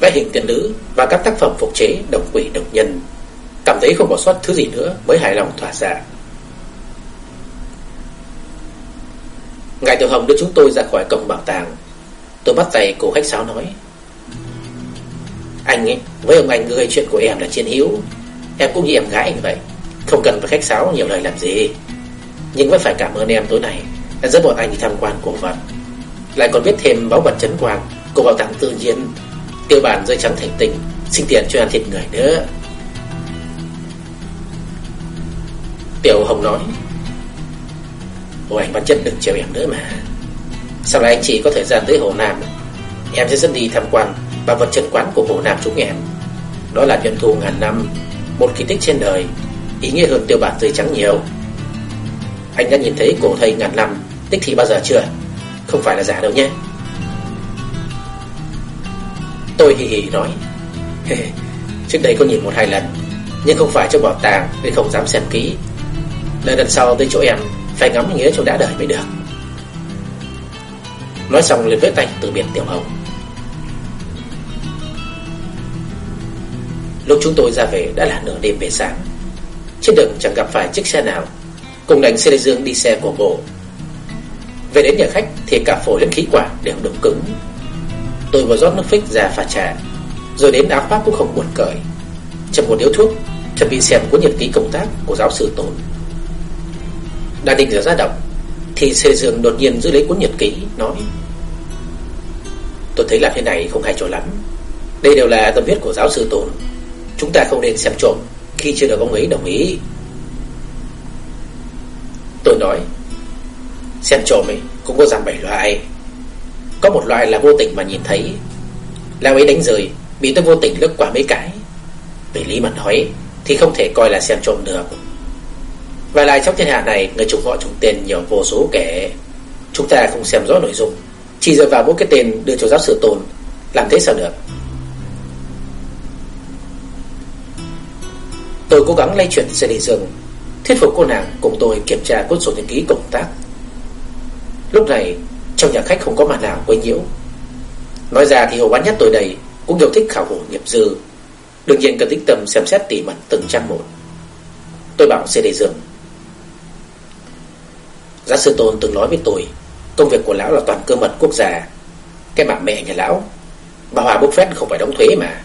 Vẽ hình tiên nữ Và các tác phẩm phục chế đồng quỷ đồng nhân. Cảm thấy không bỏ sót thứ gì nữa Mới hài lòng thỏa dạ. Ngài Tiểu Hồng đưa chúng tôi ra khỏi cổng bảo tàng. Tôi bắt tay, cổ khách sáo nói. Anh ấy, Với ông anh gây chuyện của em là chiến hữu. Em cũng như em gái anh vậy. Không cần phải khách sáo nhiều lời làm gì. Nhưng vẫn phải cảm ơn em tối nay. Đã dẫn bọn anh đi tham quan cổ vật. Lại còn biết thêm báu vật chấn quang cổ bảo tàng tự nhiên. Tiêu bản rơi trắng thành tinh Sinh tiền cho ăn thịt người nữa. Tiểu Hồng nói. Ôi, anh Văn Chất đừng trêu em nữa mà. Sau này anh chị có thời gian tới Hồ Nam? Em sẽ dẫn đi tham quan và vật chân quán của Hồ Nam chúng em. Đó là nhận thù ngàn năm, Một kỳ tích trên đời, Ý nghĩa hơn tiêu bản tươi trắng nhiều. Anh đã nhìn thấy cổ thầy ngàn năm, Tích thị bao giờ chưa? Không phải là giả đâu nhé. Tôi hì hì nói. (laughs) Trước đây có nhìn một hai lần, Nhưng không phải trong bảo tàng Nên không dám xem kỹ. Lần lần sau tới chỗ em phải ngắm nghĩa cho đã đời mới được. Nói xong liền với tay từ biệt Tiểu Hồng Lúc chúng tôi ra về đã là nửa đêm về sáng. Trên đường chẳng gặp phải chiếc xe nào, Cùng đánh xe Dương đi xe của bộ Về đến nhà khách Thì cả phổi lẫn khí quả đều đụng cứng. Tôi vừa rót nước phích ra pha trà, Rồi đến áo khoác cũng không buồn cởi. Chầm một điếu thuốc, Chuẩn bị xem cuốn nhật ký công tác của giáo sư Tồn. Đã định giờ ra động, Thì sê Dương đột nhiên giữ lấy cuốn nhật ký Nói Tôi thấy làm thế này không hay cho lắm. Đây đều là tâm huyết của giáo sư Tôn. Chúng ta không nên xem trộm Khi chưa được ông ấy đồng ý. Tôi nói Xem trộm ấy cũng có giảm bảy loại. Có một loại là vô tình mà nhìn thấy. Là ấy đánh rời Bị tôi vô tình lướt qua mấy cái. Về lý mà nói Thì không thể coi là xem trộm được. Và lại trong thiên hạ này, Người chúng họ chúng tên nhiều vô số kẻ. Chúng ta không xem rõ nội dung. Chỉ dựa vào mỗi cái tên đưa cho giáo sư tồn Làm thế sao được? Tôi cố gắng lay chuyển xe đi rừng Thuyết phục cô nàng cùng tôi kiểm tra cuốn sổ nhật ký công tác. Lúc này, Trong nhà khách không có màn nào quấy nhiễu. Nói ra thì hồ bán nhất tôi đây Cũng yêu thích khảo cổ nghiệp dư. Đương nhiên cần tích tâm xem xét tỉ mẩn từng trang một. Tôi bảo xe đi Giá sư tôn từng nói với tôi Công việc của lão là toàn cơ mật quốc gia. Cái bà mẹ nhà lão Bà Hòa bốc phét không phải đóng thuế mà.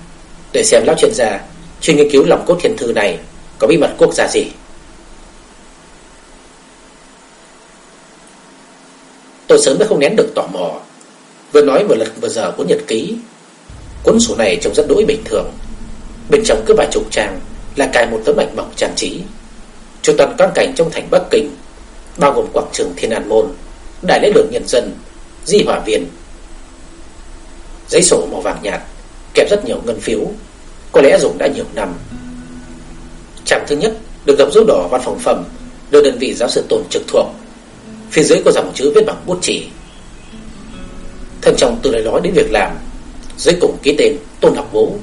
Để xem lão chuyên gia chuyên nghiên cứu lòng cốt thiên thư này có bí mật quốc gia gì. Tôi sớm đã không nén được tò mò, vừa nói vừa lật vừa giờ cuốn nhật ký. Cuốn sổ này trông rất đỗi bình thường, bên trong cứ vài chục trang là cài một tấm ảnh mỏng trang trí, cho toàn quan cảnh trong thành Bắc Kinh, bao gồm quảng trường Thiên An Môn, đại lễ đường nhân dân, di hòa viên. Giấy sổ màu vàng nhạt kẹp rất nhiều ngân phiếu có lẽ dùng đã nhiều năm. Trang thứ nhất Được gập dấu đỏ văn phòng phẩm Được đơn vị giáo sư tổn trực thuộc. Phía dưới có dòng chữ viết bằng bút chỉ Thân trong từ lời nói đến việc làm Dưới cùng ký tên Tôn Học Vũ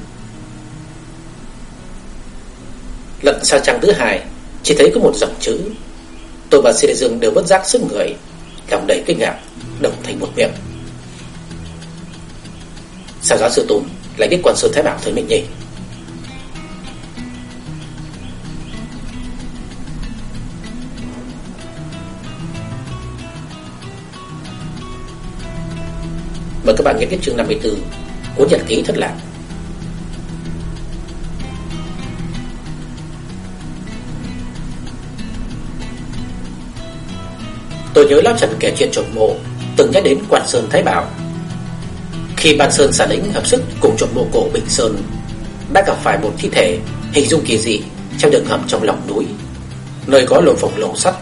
Lật sang trang thứ hai Chỉ thấy có một dòng chữ Tôi và Sĩ Dương đều bất giác sức người Lòng đầy kinh ngạc, Đồng thành một miệng. Sao giáo sư Tùng lại biết quan sơn Thái Bảo thấy mình nhỉ? Mời các bạn nghe tiếp chương 54 Cuốn nhật ký thất lạc. Tôi nhớ Lão Trần kể chuyện trộm mộ, Từng nhắc đến Quan Sơn Thái Bảo. Khi Ban Sơn xả lĩnh hợp sức Cùng trộm mộ cổ Bình Sơn, Đã gặp phải một thi thể Hình dung kỳ dị Trong đường hầm trong lòng núi. Nơi có lồng phòng lồng sắt,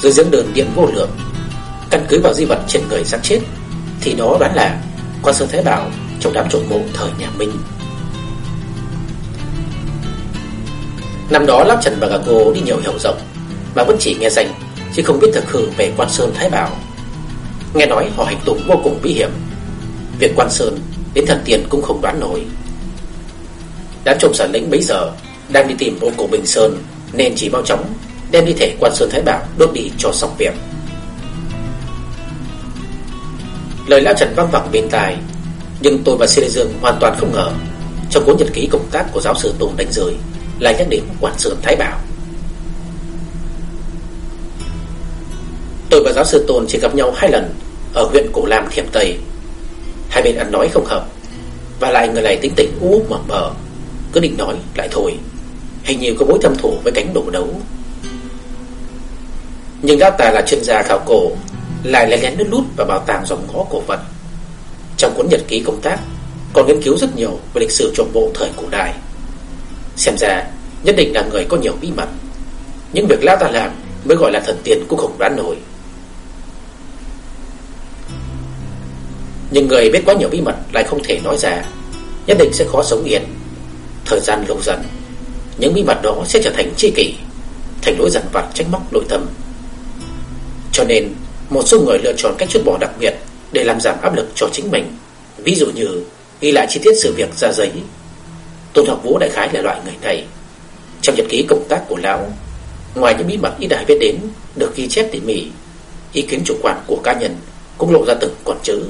Dưới dẫn đường điện vô lượng. Căn cứ vào di vật trên người xác chết, Thì đó đoán là Quan Sơn Thái Bảo trong đám trộm mộ thời nhà Minh. Năm đó Lắp Trần và Gà Cô đi nhiều hiểu rộng, mà vẫn chỉ nghe danh chứ không biết thực hư về Quan Sơn Thái Bảo. Nghe nói họ hành tung vô cùng bí hiểm. Việc Quan Sơn đến thần tiền cũng không đoán nổi. Đám trộm sản lĩnh bấy giờ đang đi tìm ô cổ Bình Sơn, nên chỉ mau chóng đem đi thể Quan Sơn Thái Bảo đốt đi cho xong việc. Lời lão Trần vang vẳng bên tai, Nhưng tôi và Sư Lê Dương hoàn toàn không ngờ, Trong cuốn nhật ký công tác của giáo sư Tùng đánh rơi, là nhắc đến quan sơn Thái Bảo Tôi và giáo sư Tôn chỉ gặp nhau hai lần Ở huyện Cổ Lam, Thiểm Tây Hai bên ăn nói không hợp, Và lại người này tính tình u mờ mờ Cứ định nói lại thôi Hình như có mối thâm thủ với cánh đổ đấu Nhưng gã ta là chuyên gia khảo cổ, lại lén lén lút lút vào bảo tàng dòng ngõ cổ vật. Trong cuốn nhật ký công tác, còn nghiên cứu rất nhiều về lịch sử trộm bộ thời cổ đại. Xem ra, nhất định là người có nhiều bí mật. Những việc lão ta làm mới gọi là thần tiên cũng không đoán nổi. Nhưng người biết quá nhiều bí mật lại không thể nói ra, nhất định sẽ khó sống yên. Thời gian lâu dần, những bí mật đó sẽ trở thành chi kỷ, thành lỗi dằn vặt trách móc nội tâm. Cho nên, một số người lựa chọn cách chút bỏ đặc biệt để làm giảm áp lực cho chính mình. Ví dụ như ghi lại chi tiết sự việc ra giấy. Tôn Học Vũ đại khái là loại người này. Trong nhật ký công tác của lão, ngoài những bí mật ít đại biết đến được ghi chép tỉ mỉ, ý kiến chủ quan của cá nhân cũng lộ ra từng con chữ.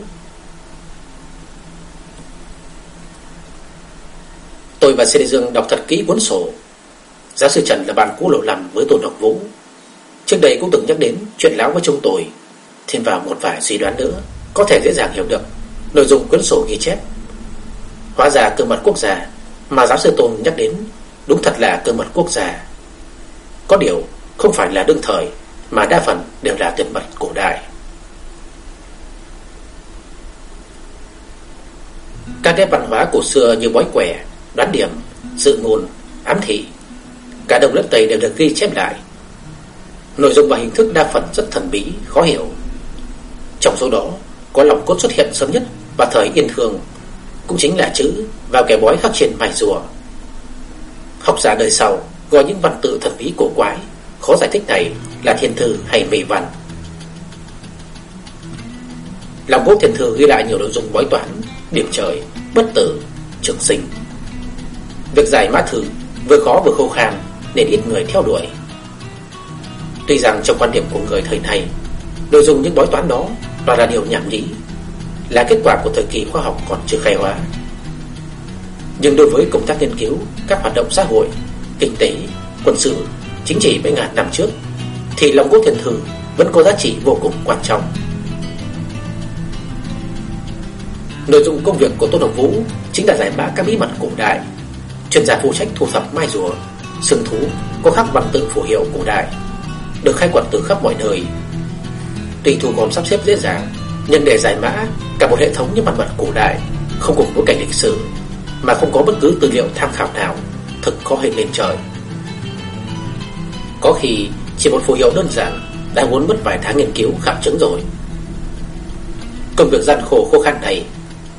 Tôi và Sê Dương đọc thật kỹ cuốn sổ. Giáo sư Trần là bạn cũ lộ lầm với Tôn Học Vũ. Trước đây cũng từng nhắc đến chuyện lão với chúng tôi, thêm vào một vài suy đoán nữa, có thể dễ dàng hiểu được nội dung cuốn sổ ghi chép Hóa ra cơ mật quốc gia Mà giáo sư Tôn nhắc đến Đúng thật là cơ mật quốc gia Có điều không phải là đương thời Mà đa phần đều là tuyệt mật cổ đại Các nét văn hóa cổ xưa như bói quẻ Đoán điểm, dự ngôn, ám thị Cả đông lẫn tây đều được ghi chép lại Nội dung và hình thức đa phần rất thần bí, khó hiểu Trong số đó Có lòng cốt xuất hiện sớm nhất Vào thời Yên thường, cũng chính là chữ vào kẻ bói khắc trên mài rùa. Học giả đời sau gọi những văn tự thần bí cổ quái, khó giải thích này là thiên thư hay mê văn. Lòng cốt thiên thư ghi lại nhiều nội dung bói toán, điểm trời, bất tử, trường sinh. Việc giải mã thử vừa khó vừa khô khan nên ít người theo đuổi. Tuy rằng trong quan điểm của người thời này, nội dung những bói toán đó toàn là điều nhảm nhí là kết quả của thời kỳ khoa học còn chưa khai hóa. Nhưng đối với công tác nghiên cứu các hoạt động xã hội, kinh tế, quân sự, chính trị mấy ngàn năm trước, thì lòng quốc thiền thử vẫn có giá trị vô cùng quan trọng. Nội dung công việc của Tôn Hồng Vũ chính là giải mã các bí mật cổ đại. Chuyên gia phụ trách thu thập mai rùa, sừng thú có khắc bằng tự phù hiệu cổ đại, được khai quật từ khắp mọi nơi. Tùy thu gom sắp xếp dễ dàng, nhưng để giải mã cả một hệ thống những mặt vật cổ đại không cùng bối cảnh lịch sử mà không có bất cứ tư liệu tham khảo nào thực khó hình lên trời. Có khi chỉ một phù hiệu đơn giản đã muốn mất vài tháng nghiên cứu khảo chứng rồi. Công việc gian khổ khó khăn này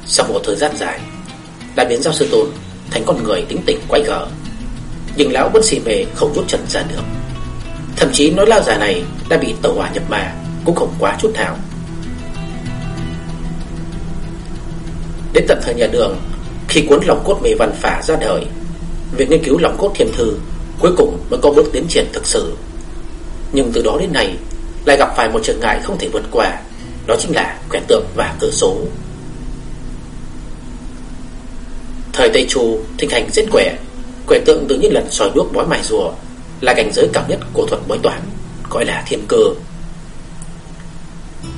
sau một thời gian dài đã biến giáo sư tôn thành con người tính tình quay gở. Nhưng lão vẫn xì mê không rút chân ra được. Thậm chí nói lao già này đã bị tẩu hỏa nhập ma, cũng không quá chút nào. Đến tận thời nhà đường, Khi cuốn lòng cốt mê văn phả ra đời, Việc nghiên cứu lòng cốt thiềm thư Cuối cùng mới có bước tiến triển thực sự Nhưng từ đó đến nay, Lại gặp phải một trở ngại không thể vượt qua, Đó chính là quẻ tượng và cửa số Thời Tây Chu thịnh hành giết quẻ. Quẻ tượng từ những lần sòi đuốc bói mài rùa, Là cảnh giới cao nhất của thuật bói toán, Gọi là thiên cơ.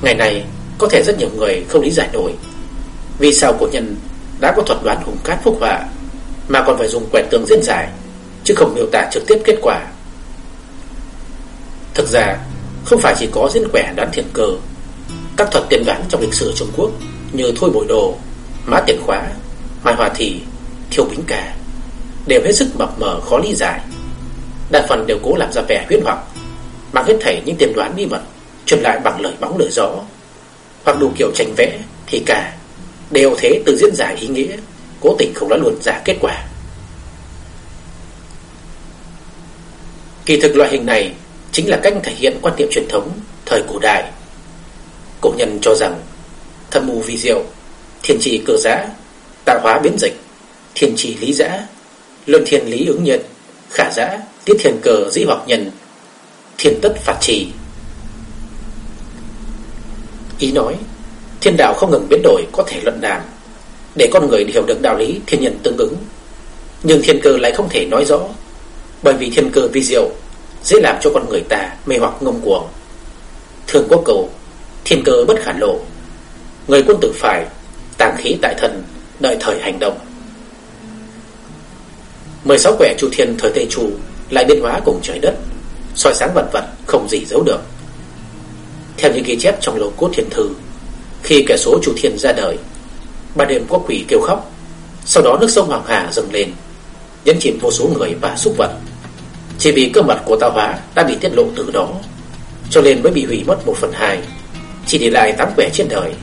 Ngày này Có thể rất nhiều người không lý giải nổi vì sao cổ nhân đã có thuật đoán hùng cát phúc họa, Mà còn phải dùng quẻ tượng diễn giải, Chứ không miêu tả trực tiếp kết quả. Thực ra, Không phải chỉ có diễn quẻ đoán thiên cơ, Các thuật tiên đoán trong lịch sử Trung Quốc Như thôi bội đồ, Mã tiền khóa Mai hòa thị Thiêu bính cả Đều hết sức mập mờ khó lý giải. Đa phần đều cố làm ra vẻ huyết hoặc Mang hết thảy những tiền đoán bí mật Truyền lại bằng lời bóng lời rõ Hoặc đủ kiểu tranh vẽ, Thì cả Đều thế từ diễn giải ý nghĩa, Cố tình không đã luôn giả kết quả. Kỳ thực loại hình này Chính là cách thể hiện quan niệm truyền thống Thời cổ đại. Cổ nhân cho rằng, Thâm mù vi diệu, Thiên trì cơ giã Tạo hóa biến dịch, Thiên trì lý giã, Luân thiên lý ứng nhân Khả giã, Tiết thiên cờ, dĩ hoặc nhân, Thiên tất phạt trì. Ý nói, Thiên đạo không ngừng biến đổi có thể luận đàm, Để con người hiểu được đạo lý, thiên nhân tương ứng. Nhưng thiên cơ lại không thể nói rõ, Bởi vì thiên cơ vi diệu, Dễ làm cho con người ta mê hoặc ngông cuồng. Thường có cầu, Thiên cơ bất khả lộ, Người quân tử phải, Tàng khí tại thần Đợi thời hành động. 16 quẻ chu thiên thời Tây Chu Lại biến hóa cùng trời đất, soi sáng vật vật không gì giấu được. Theo những ghi chép trong lầu cốt thiên thư, Khi kẻ số chủ thiên ra đời Ban đêm có quỷ kêu khóc, Sau đó nước sông Hoàng Hà dâng lên, Nhấn chìm vô số người và xúc vật. Chỉ vì cơ mật của tạo hóa đã bị tiết lộ từ đó, Cho nên mới bị hủy mất một phần hai, Chỉ để lại tám quẻ trên đời.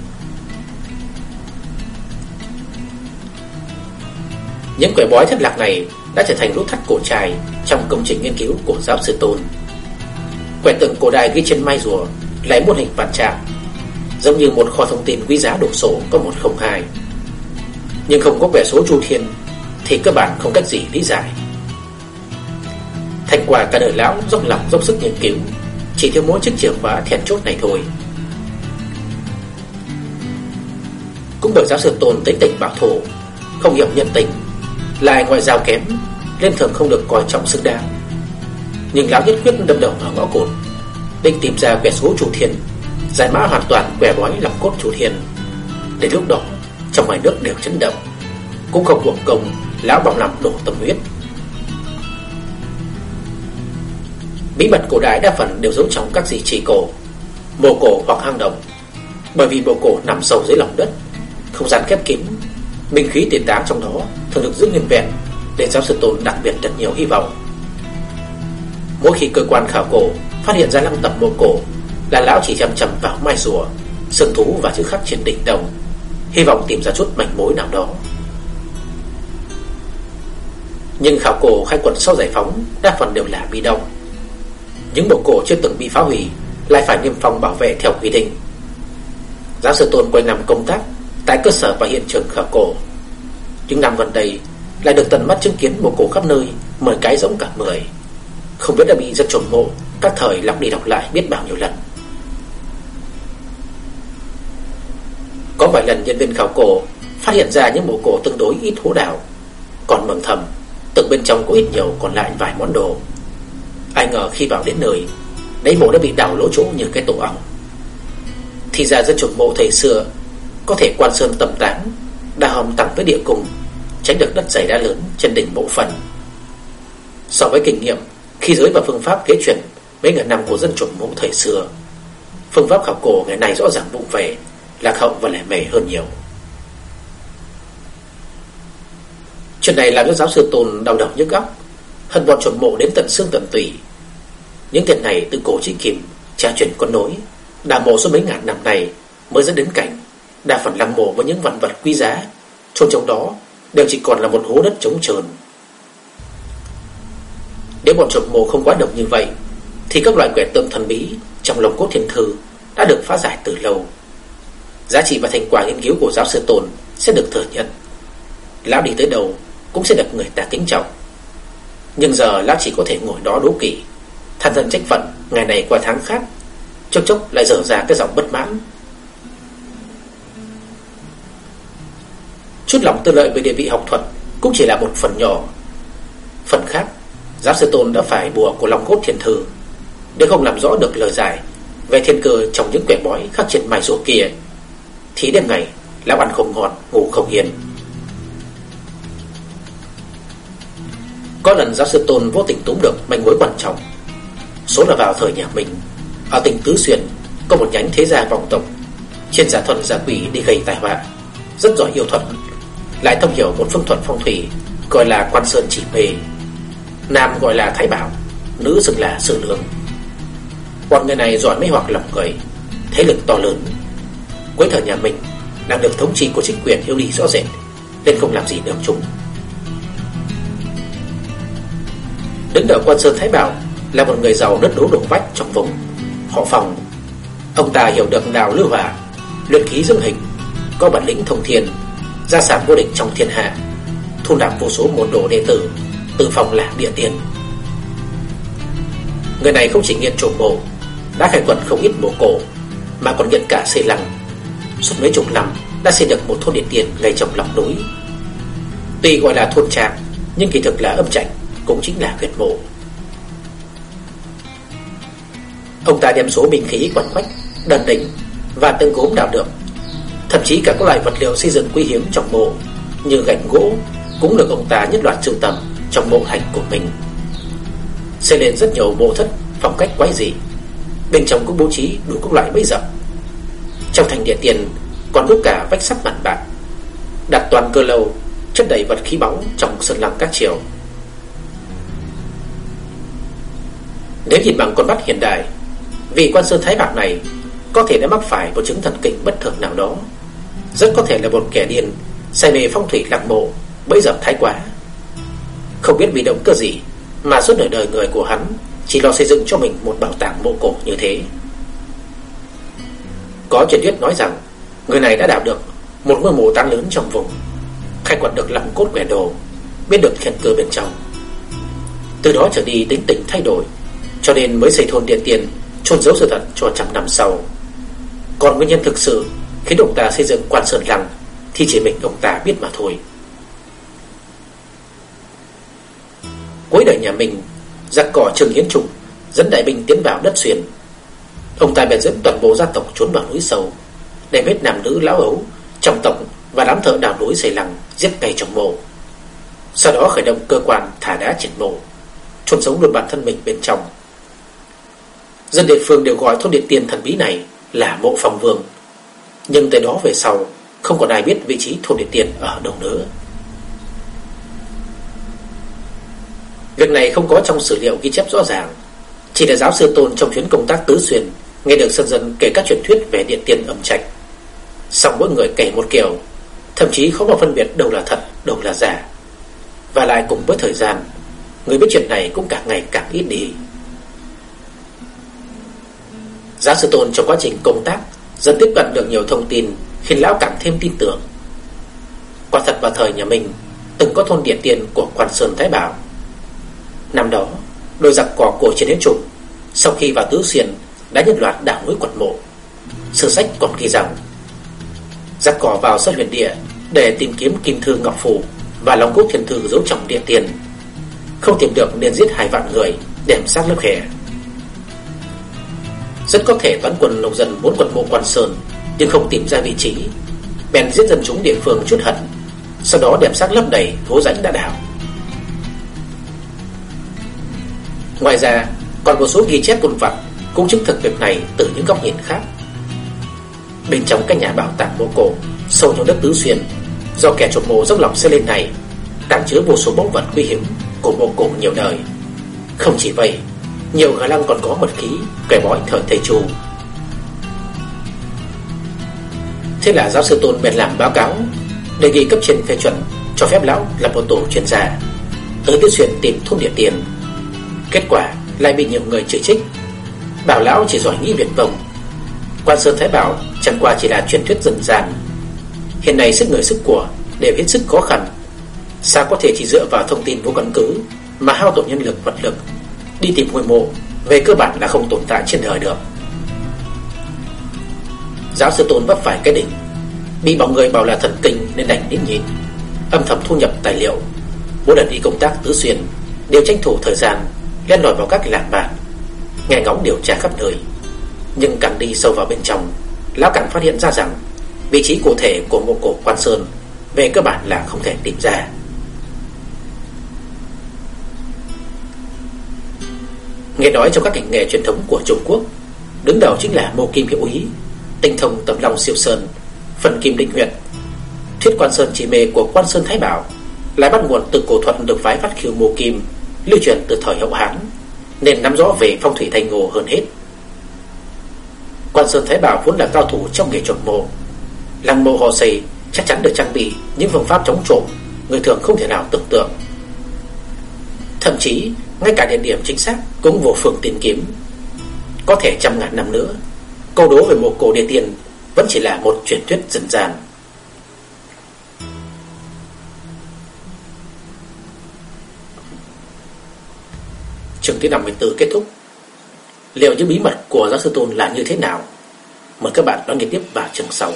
Những quẻ bói thất lạc này đã trở thành nút thắt cổ trai trong công trình nghiên cứu của giáo sư Tôn. Quẻ tượng cổ đại ghi trên mai rùa lấy một hình vạn trạng, giống như một kho thông tin quý giá đổ sổ có 102. Nhưng không có quẻ số chu thiên thì các bạn không cách gì lý giải. Thành quả cả đời lão dốc lòng dốc sức nghiên cứu, chỉ thiếu mỗi chiếc chìa khóa then chốt này thôi. Cũng bởi giáo sư Tôn tính tình bảo thủ, không hiểu nhân tình, lại ngoại giao kém nên thường không được coi trọng xứng đáng. Nhưng lão nhất quyết đâm đầu vào ngõ cụt, định tìm ra quẻ số chủ thiên, giải mã hoàn toàn quẻ bói lòng cốt chủ thiên. Đến lúc đó, trong ngoài nước đều chấn động, cũng không buộc công lão bằng lòng đổ tâm huyết. Bí mật cổ đại đa phần đều giấu trong các di chỉ cổ, mộ cổ hoặc hang động. Bởi vì mộ cổ nằm sâu dưới lòng đất, không gian khép kín, binh khí tiền táng trong đó thường được giữ nguyên vẹn để giáo sư Tôn đặc biệt rất nhiều hy vọng. Mỗi khi cơ quan khảo cổ phát hiện ra lăng tẩm mộ cổ, là lão chỉ chăm chăm vào mai rùa, sừng thú và chữ khắc trên đỉnh đồng, hy vọng tìm ra chút manh mối nào đó. Nhưng khảo cổ khai quật sau giải phóng đa phần đều là bị động. Những bộ cổ chưa từng bị phá hủy lại phải niêm phong bảo vệ theo quy định. Giáo sư Tôn quay năm công tác tại cơ sở và hiện trường khảo cổ. Những năm gần đây lại được tận mắt chứng kiến mộ cổ khắp nơi, mười cái giống cả mười. Không biết đã bị giật trộm mộ, các thời lặp đi đọc lại biết bao nhiêu lần. Có vài lần nhân viên khảo cổ phát hiện ra những mộ cổ tương đối ít hố đào, còn mầm thầm, từng bên trong có ít nhiều còn lại vài món đồ. Ai ngờ khi vào đến nơi, đáy mộ đã bị đào lỗ chỗ như cái tổ ong. Thì ra dân trộm mộ thời xưa có thể quan sơn tầm tán, đa hồng tặng với địa cùng tránh được đất dày đá lớn trên đỉnh bộ phần So với kinh nghiệm, khi giới và phương pháp kế truyền mấy ngàn năm của dân trộm mộ thời xưa, phương pháp khảo cổ ngày nay rõ ràng vụng về, lạc hậu và lẻ mề hơn nhiều. Chuyện này làm cho giáo sư Tôn đau đầu nhức óc, hận bọn chuẩn mộ đến tận xương tận tủy. Những tiền này từ cổ chỉ kìm, cha truyền con nối, đào mộ suốt mấy ngàn năm này mới dẫn đến cảnh đa phần lăng mộ với những vật vật quý giá, chôn trong đó đều chỉ còn là một hố đất trống trơn. Nếu bọn trộm mộ không quá độc như vậy, thì các loại quẻ tượng thần bí trong lòng cốt thiên thư đã được phá giải từ lâu. Giá trị và thành quả nghiên cứu của giáo sư Tôn sẽ được thừa nhận. Lão đi tới đâu cũng sẽ được người ta kính trọng. Nhưng giờ lão chỉ có thể ngồi đó đố kỵ, than thân trách phận ngày này qua tháng khác, chốc chốc lại dở ra cái giọng bất mãn Chút lòng tư lợi về địa vị học thuật Cũng chỉ là một phần nhỏ. Phần khác Giáo sư Tôn đã phải bùa của lòng cốt thiền thư. Để không làm rõ được lời giải Về thiên cơ trong những quẻ bói khắc trên mài rùa kia Thì đêm ngày Lão ăn không ngon, ngủ không yên. Có lần giáo sư Tôn vô tình túm được manh mối quan trọng. Số là vào thời nhà mình Ở tỉnh Tứ Xuyên Có một nhánh thế gia vọng tộc Trên giả thuần giả quỷ đi gây tai họa. Rất giỏi yêu thuật lại thông hiểu một phương thuật phong thủy gọi là quan sơn chỉ mê. Nam gọi là thái bảo, nữ xưng là sử lương. Bọn người này giỏi mê hoặc lòng người, thế lực to lớn. Cuối thời nhà mình đang được thống trị của chính quyền yêu đi rõ rệt, nên không làm gì được chúng. Đứng đầu quan sơn thái bảo là một người giàu đất đố đổ vách trong vùng họ phòng. Ông ta hiểu được đào lưu hỏa, luyện khí dương hình, có bản lĩnh thông thiên gia sản vô địch trong thiên hạ, thu nạp vô số môn đồ đệ tử, tự phòng là địa tiền. Người này không chỉ nghiện trộm mộ, đã khai quật không ít mộ cổ, mà còn nhận cả xây lăng. Suốt mấy chục năm đã xây được một thôn địa tiền ngay trong lòng núi. Tuy gọi là thôn tràng, nhưng kỳ thực là âm trạch, cũng chính là huyệt mộ. Ông ta đem số binh khí quẩn quách, đần đỉnh và từng gốm đào được Thậm chí cả các loại vật liệu xây dựng quý hiếm trong mộ, Như gạch gỗ, Cũng được ông ta nhất loạt sưu tầm Trong mộ thành của mình. Xây lên rất nhiều bộ thất Phong cách quái dị, Bên trong cũng bố trí đủ các loại bẫy dập. Trong thành địa tiền Còn đúc cả vách sắt mặt bạc, Đặt toàn cơ lâu, Chất đầy vật khí bóng trong sơn lăng các chiều Nếu nhìn bằng con mắt hiện đại, Vị quan sơn thái bạc này Có thể đã mắc phải một chứng thần kinh bất thường nào đó. Rất có thể là một kẻ điên, Say mê phong thủy lạc mộ, Bẫy dập thái quá. Không biết bị động cơ gì Mà suốt nửa đời người của hắn Chỉ lo xây dựng cho mình một bảo tàng mộ cổ như thế. Có truyền thuyết nói rằng, Người này đã đào được Một ngôi mộ táng lớn trong vùng, Khai quật được lặng cốt quẻ đồ, Biết được thiên cơ bên trong. Từ đó trở đi tính tình thay đổi, Cho nên mới xây thôn điện tiền chôn giấu sự thật cho trăm năm sau. Còn nguyên nhân thực sự Khiến ông ta xây dựng quan sơn lăng, Thì chỉ mình ông ta biết mà thôi. Cuối đời nhà mình, Giặc cỏ Trương Hiến Trùng Dẫn đại binh tiến vào đất xuyên. Ông ta bèn dẫn toàn bộ gia tộc trốn vào núi sâu, Đem hết nam nữ lão ấu Trong tộc và đám thợ đào núi xây lăng Giết ngay trong mộ. Sau đó khởi động cơ quan thả đá triệt mộ, chôn sống luôn bản thân mình bên trong. Dân địa phương đều gọi thôn điện tiền thần bí này Là mộ phòng vương. Nhưng tới đó về sau, Không còn ai biết vị trí thổ địa tiền ở đâu nữa. Việc này không có trong sử liệu ghi chép rõ ràng. Chỉ là giáo sư Tôn trong chuyến công tác tứ xuyên Nghe được sân dân kể các truyền thuyết về điện tiền âm trạch. Xong mỗi người kể một kiểu, Thậm chí không có phân biệt đâu là thật, Đâu là giả. Và lại cùng với thời gian, Người biết chuyện này cũng càng ngày càng ít đi. Giáo sư Tôn trong quá trình công tác Dần tiếp cận được nhiều thông tin, Khiến lão càng thêm tin tưởng. Quả thật vào thời nhà mình, Từng có thôn điện tiền của quan Sơn Thái Bảo. Năm đó, Đôi giặc cỏ cổ trên hết trùng Sau khi vào tứ xuyên, Đã nhân loạt đảo núi quật mộ. Sử sách còn ghi rằng, Giặc cỏ vào sát huyền địa Để tìm kiếm kim thư ngọc phủ Và lòng cốt thiên thư giấu trong địa tiền Không tìm được nên giết hai vạn người, Đem xác lớp khẻ rất có thể toán quân lục dân muốn quật mộ quan sơn, Nhưng không tìm ra vị trí. Bèn giết dân chúng địa phương chút hận, Sau đó đem xác lấp đầy hố rãnh đã đảo Ngoài ra, còn một số ghi chép vụn vặt Cũng chứng thực việc này từ những góc nhìn khác. Bên trong các nhà bảo tàng mộ cổ, Sâu trong đất tứ xuyên, Do kẻ trộm mộ dốc lòng xây lên này Tàng chứa vô số báu vật quý hiếm Của mộ cổ nhiều đời. Không chỉ vậy nhiều khả năng còn có mật khí, Kẻ bói thời thầy chu Thế là giáo sư Tôn bèn làm báo cáo, Đề nghị cấp trên phê chuẩn, Cho phép lão làm một tổ chuyên gia, Tới Tiết xuyên tìm thôn địa tiền. Kết quả lại bị nhiều người chỉ trích, Bảo lão chỉ giỏi nghĩ viển vông. Quan Sơn Thái Bảo chẳng qua chỉ là truyền thuyết dân gian. Hiện nay sức người sức của đều hết sức khó khăn, Sao có thể chỉ dựa vào thông tin vô căn cứ Mà hao tổn nhân lực, vật lực Đi tìm ngôi mộ, Về cơ bản là không tồn tại trên đời được. Giáo sư Tôn vấp phải cái đỉnh, Bị mọi người bảo là thần kinh Nên đành nín nhịn, Âm thầm thu nhập tài liệu. Mỗi lần đi công tác tứ xuyên, Đều tranh thủ thời gian len lỏi vào các làng bản Nghe ngóng điều tra khắp nơi. Nhưng càng đi sâu vào bên trong, Lão càng phát hiện ra rằng Vị trí cụ thể của mộ cổ quan sơn Về cơ bản là không thể tìm ra. Nghe nói trong các ngành nghề truyền thống của Trung Quốc Đứng đầu chính là mô kim hiệu úy Tinh thông tầm lòng siêu sơn Phần kim định huyện Thuyết quan sơn chỉ mê của quan sơn Thái Bảo Lại bắt nguồn từ cổ thuật được phái phát khiêu mô kim lưu truyền từ thời hậu Hán nên nắm rõ về phong thủy thành ngô hơn hết. Quan Sơn Thái Bảo vốn là cao thủ trong nghề trộm mộ, lăng mộ họ xây chắc chắn được trang bị những phương pháp chống trộm người thường không thể nào tưởng tượng. Thậm chí ngay cả địa điểm chính xác cũng vô phương tìm kiếm. Có thể trăm ngàn năm nữa, câu đố về mộ cổ địa tiền vẫn chỉ là một truyền thuyết dân gian. Chương thứ 54 kết thúc Liệu những bí mật của giáo sư Tôn là như thế nào? Mời các bạn đón nghe tiếp vào chương sau